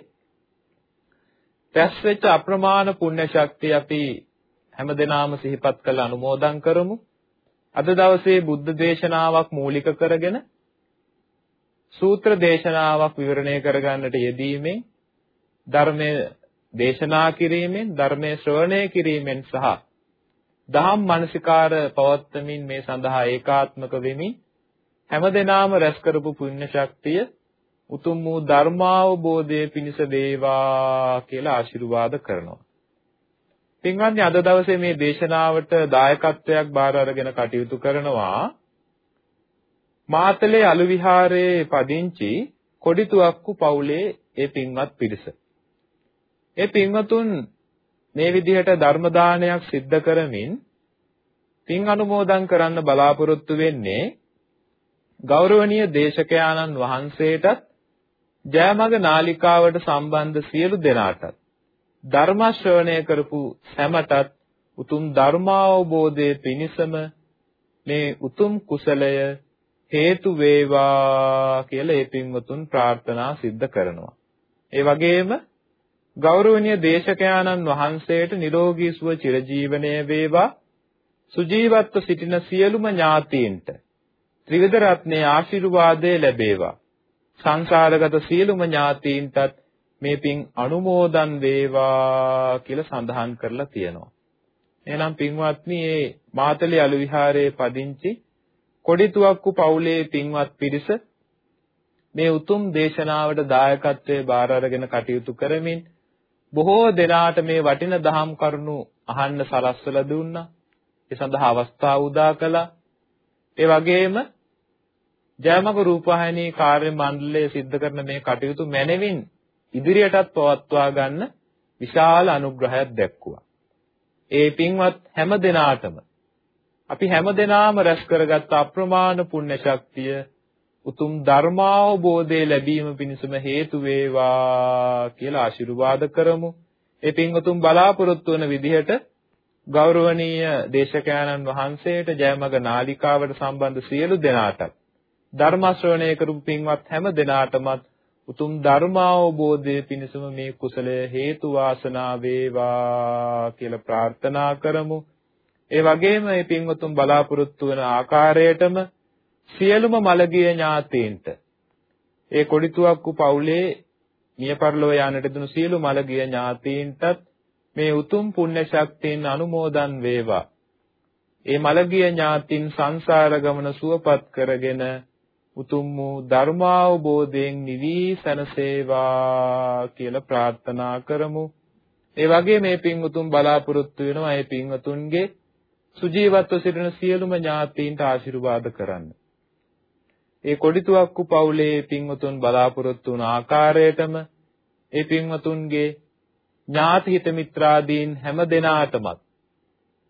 A: රැස් වෙච්ච අප්‍රමාණ පුණ්‍ය ශක්තිය අපි හැමදෙනාම සිහිපත් කළ අනුමෝදන් කරමු. අද දවසේ බුද්ධ දේශනාවක් මූලික කරගෙන සූත්‍ර දේශනාවක් විවරණය කරගන්නට යෙදීමෙන් ධර්මයේ දේශනා කිරීමෙන් ධර්මයේ ශ්‍රවණය කිරීමෙන් සහ දහම් මානසිකාර පවත්වමින් මේ සඳහා ඒකාත්මක වෙමින් හැමදෙනාම රැස් කරපු පුණ්‍ය ශක්තිය උතුම් වූ ධර්මාවබෝධයේ පිණිස වේවා කියලා ආශිර්වාද කරනවා. පින්වත්නි අද දවසේ මේ දේශනාවට දායකත්වයක් බාර අරගෙන කටයුතු කරනවා මාතලේ අලු විහාරයේ පදිංචි කොඩිතුවක්කු පවුලේ ඒ පින්වත් පිරිස. ඒ පින්වතුන් මේ විදිහට ධර්ම දානයක් සිද්ධ කරමින් පින් අනුමෝදන් කරන්න බලාපොරොත්තු වෙන්නේ ගෞරවනීය දේශකයාණන් වහන්සේටත් ජයමග නාලිකාවට සම්බන්ධ සියලු දෙනාටත් ධර්ම ශ්‍රවණය කරපු හැමතත් උතුම් ධර්මාවබෝධයේ පිණසම මේ උතුම් කුසලය හේතු වේවා කියලා ඒ පින්වතුන් ප්‍රාර්ථනා සිද්ධ කරනවා. ඒ වගේම ගෞරවනීය දේශකයාණන් වහන්සේට නිරෝගී සුව චිරජීවනයේ වේවා සුජීවත්ව සිටින සියලුම ඥාතීන්ට ත්‍රිවිධ රත්නයේ ආශිර්වාදය ලැබේවා සංසාරගත සියලුම ඥාතීන්ටත් මේ පින් අනුමෝදන් වේවා කියලා සඳහන් කරලා තියෙනවා. එහෙනම් පින්වත්නි මේ මාතලේ අලු විහාරයේ පදිංචි කොඩිතුවක්කු පවුලේ පින්වත් පිරිස මේ උතුම් දේශනාවට දායකත්වයේ බාර අරගෙන කටයුතු කරමින් බොහෝ දෙනාට මේ වටින දහම් කරුණු අහන්න සලස්වලා දුන්නා. ඒ සඳහා අවස්ථාව උදා කළා. ඒ වගේම ජයමග රූපවාහිනී කාර්ය මණ්ඩලය සිද්ධ කරන මේ කටයුතු මැනවින් ඉදිරියටත් පවත්වා ගන්න විශාල අනුග්‍රහයක් දැක්වුවා. ඒ පින්වත් හැම දිනාටම අපි හැම දිනාම රැස් කරගත් අප්‍රමාණ පුණ්‍ය ශක්තිය උතුම් ධර්මාවබෝධය ලැබීම පිණිසම හේතු වේවා කියලා ආශිර්වාද කරමු. ඒ පින් උතුම් බලාපොරොත්තු වන විදිහට ගෞරවනීය දේශකයන්න් වහන්සේට ජයමග නාලිකාවට සම්බන්ධ සියලු දෙනාටත් ධර්ම ශ්‍රවණය කරපු පින්වත් හැම දෙනාටමත් උතුම් ධර්මාවබෝධයේ පිණසම මේ කුසලය හේතු වාසනා වේවා කියලා ප්‍රාර්ථනා කරමු. ඒ වගේම මේ පින්වතුන් බලාපොරොත්තු වන ආකාරයටම සියලුම මළගිය ඥාතීන්ට ඒ කොඩිතුවක්කු පවුලේ මිය පරලෝ යානට දුණු සියලු මළගිය ඥාතීන්ටත් මේ උතුම් පුණ්‍ය ශක්තියෙන් අනුමෝදන් වේවා. ඒ මළගිය ඥාතින් සංසාර ගමන සුවපත් කරගෙන උතුම් වූ ධර්මාවබෝධයෙන් නිවි සැනසේවා කියලා ප්‍රාර්ථනා කරමු. ඒ වගේ මේ පින් උතුම් බලාපොරොත්තු වෙනවා මේ පින්වතුන්ගේ සුජීවත්ව සිටින සියලුම ඥාතීන්ට ආශිර්වාද කරන්න. ඒ කොඩිතුවක්කු පවුලේ පින්වතුන් බලාපොරොත්තු වුණ ආකාරයටම ඒ පින්වතුන්ගේ ඥාති හිත මිත්‍රාදීන් හැම දෙනාටමත්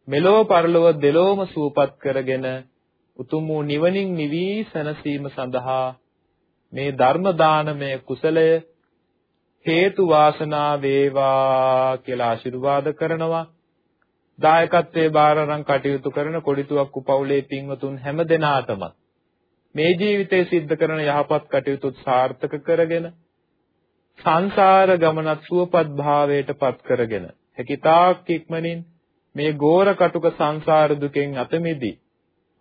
A: මෙලෝ පරලොව දෙලෝම සූපත් කරගෙන උතුම් වූ නිවනින් නිවි සැනසීම සඳහා මේ ධර්ම දානමය කුසලය හේතු වාසනා වේවා කියලා ආශිර්වාද කරනවා. දායකත්වයේ බාර අරන් කටයුතු කරන කොඩිතුවක්කු පවුලේ පින්වතුන් හැම දෙනාටම මේ ජීවිතයේ සිද්ධ කරන යහපත් කටයුතු සාර්ථක කරගෙන සංසාර ගමනත් සුවපත් භාවයට පත් කරගෙන හැකිතාක් ඉක්මනින් මේ ගෝර කටුක සංසාර දුකෙන් අත මිදී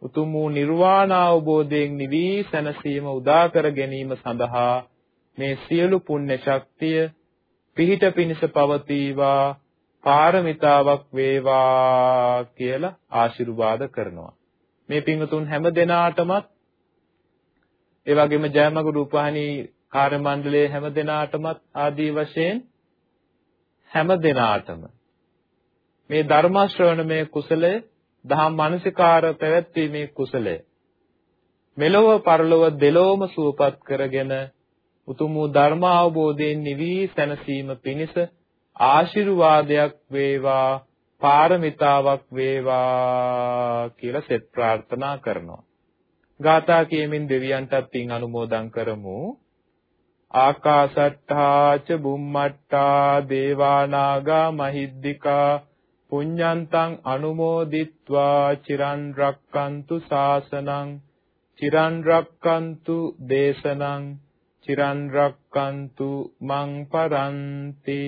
A: උතුම් වූ නිර්වාණ අවබෝධයෙන් නිවි සැනසීම උදා කර ගැනීම සඳහා මේ සියලු පුණ්‍ය ශක්තිය පිහිට පිනිස පවතිවා පාරමිතාවක් වේවා කියලා ආශිර්වාද කරනවා. මේ පින්තුන් හැම දිනාටමත් ඒ වගේම ජයමගු රූපහානි කාර්ය මණ්ඩලයේ හැම දිනාටමත් ආදී වශයෙන් හැම දිනාටම මේ ධර්ම ශ්‍රවණමය කුසලය දහම් මානසිකාර පැවැත්වීමේ කුසලය මෙලොව පරලොව දෙලොවම සුවපත් කරගෙන උතුම් වූ ධර්ම අවබෝධයෙන් නිවි සැනසීම පිණිස ආශිර්වාදයක් වේවා පාරමිතාවක් වේවා කියලා සෙත් ප්‍රාර්ථනා කරනවා. ගාථා කියමින් දෙවියන්ටත් පින් අනුමෝදන් කරමු. ආකාසට්ඨා ච බුම්මට්ඨා දේවා නාග මහිද්దికා පුඤ්ඤන්තං අනුමෝදිත්වා චිරන් රක්칸තු සාසනං චිරන් රක්칸තු දේශනං චිරන් රක්칸තු මං පරන්ති.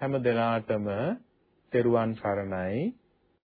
A: හැම දිනාටම තෙරුවන් සරණයි.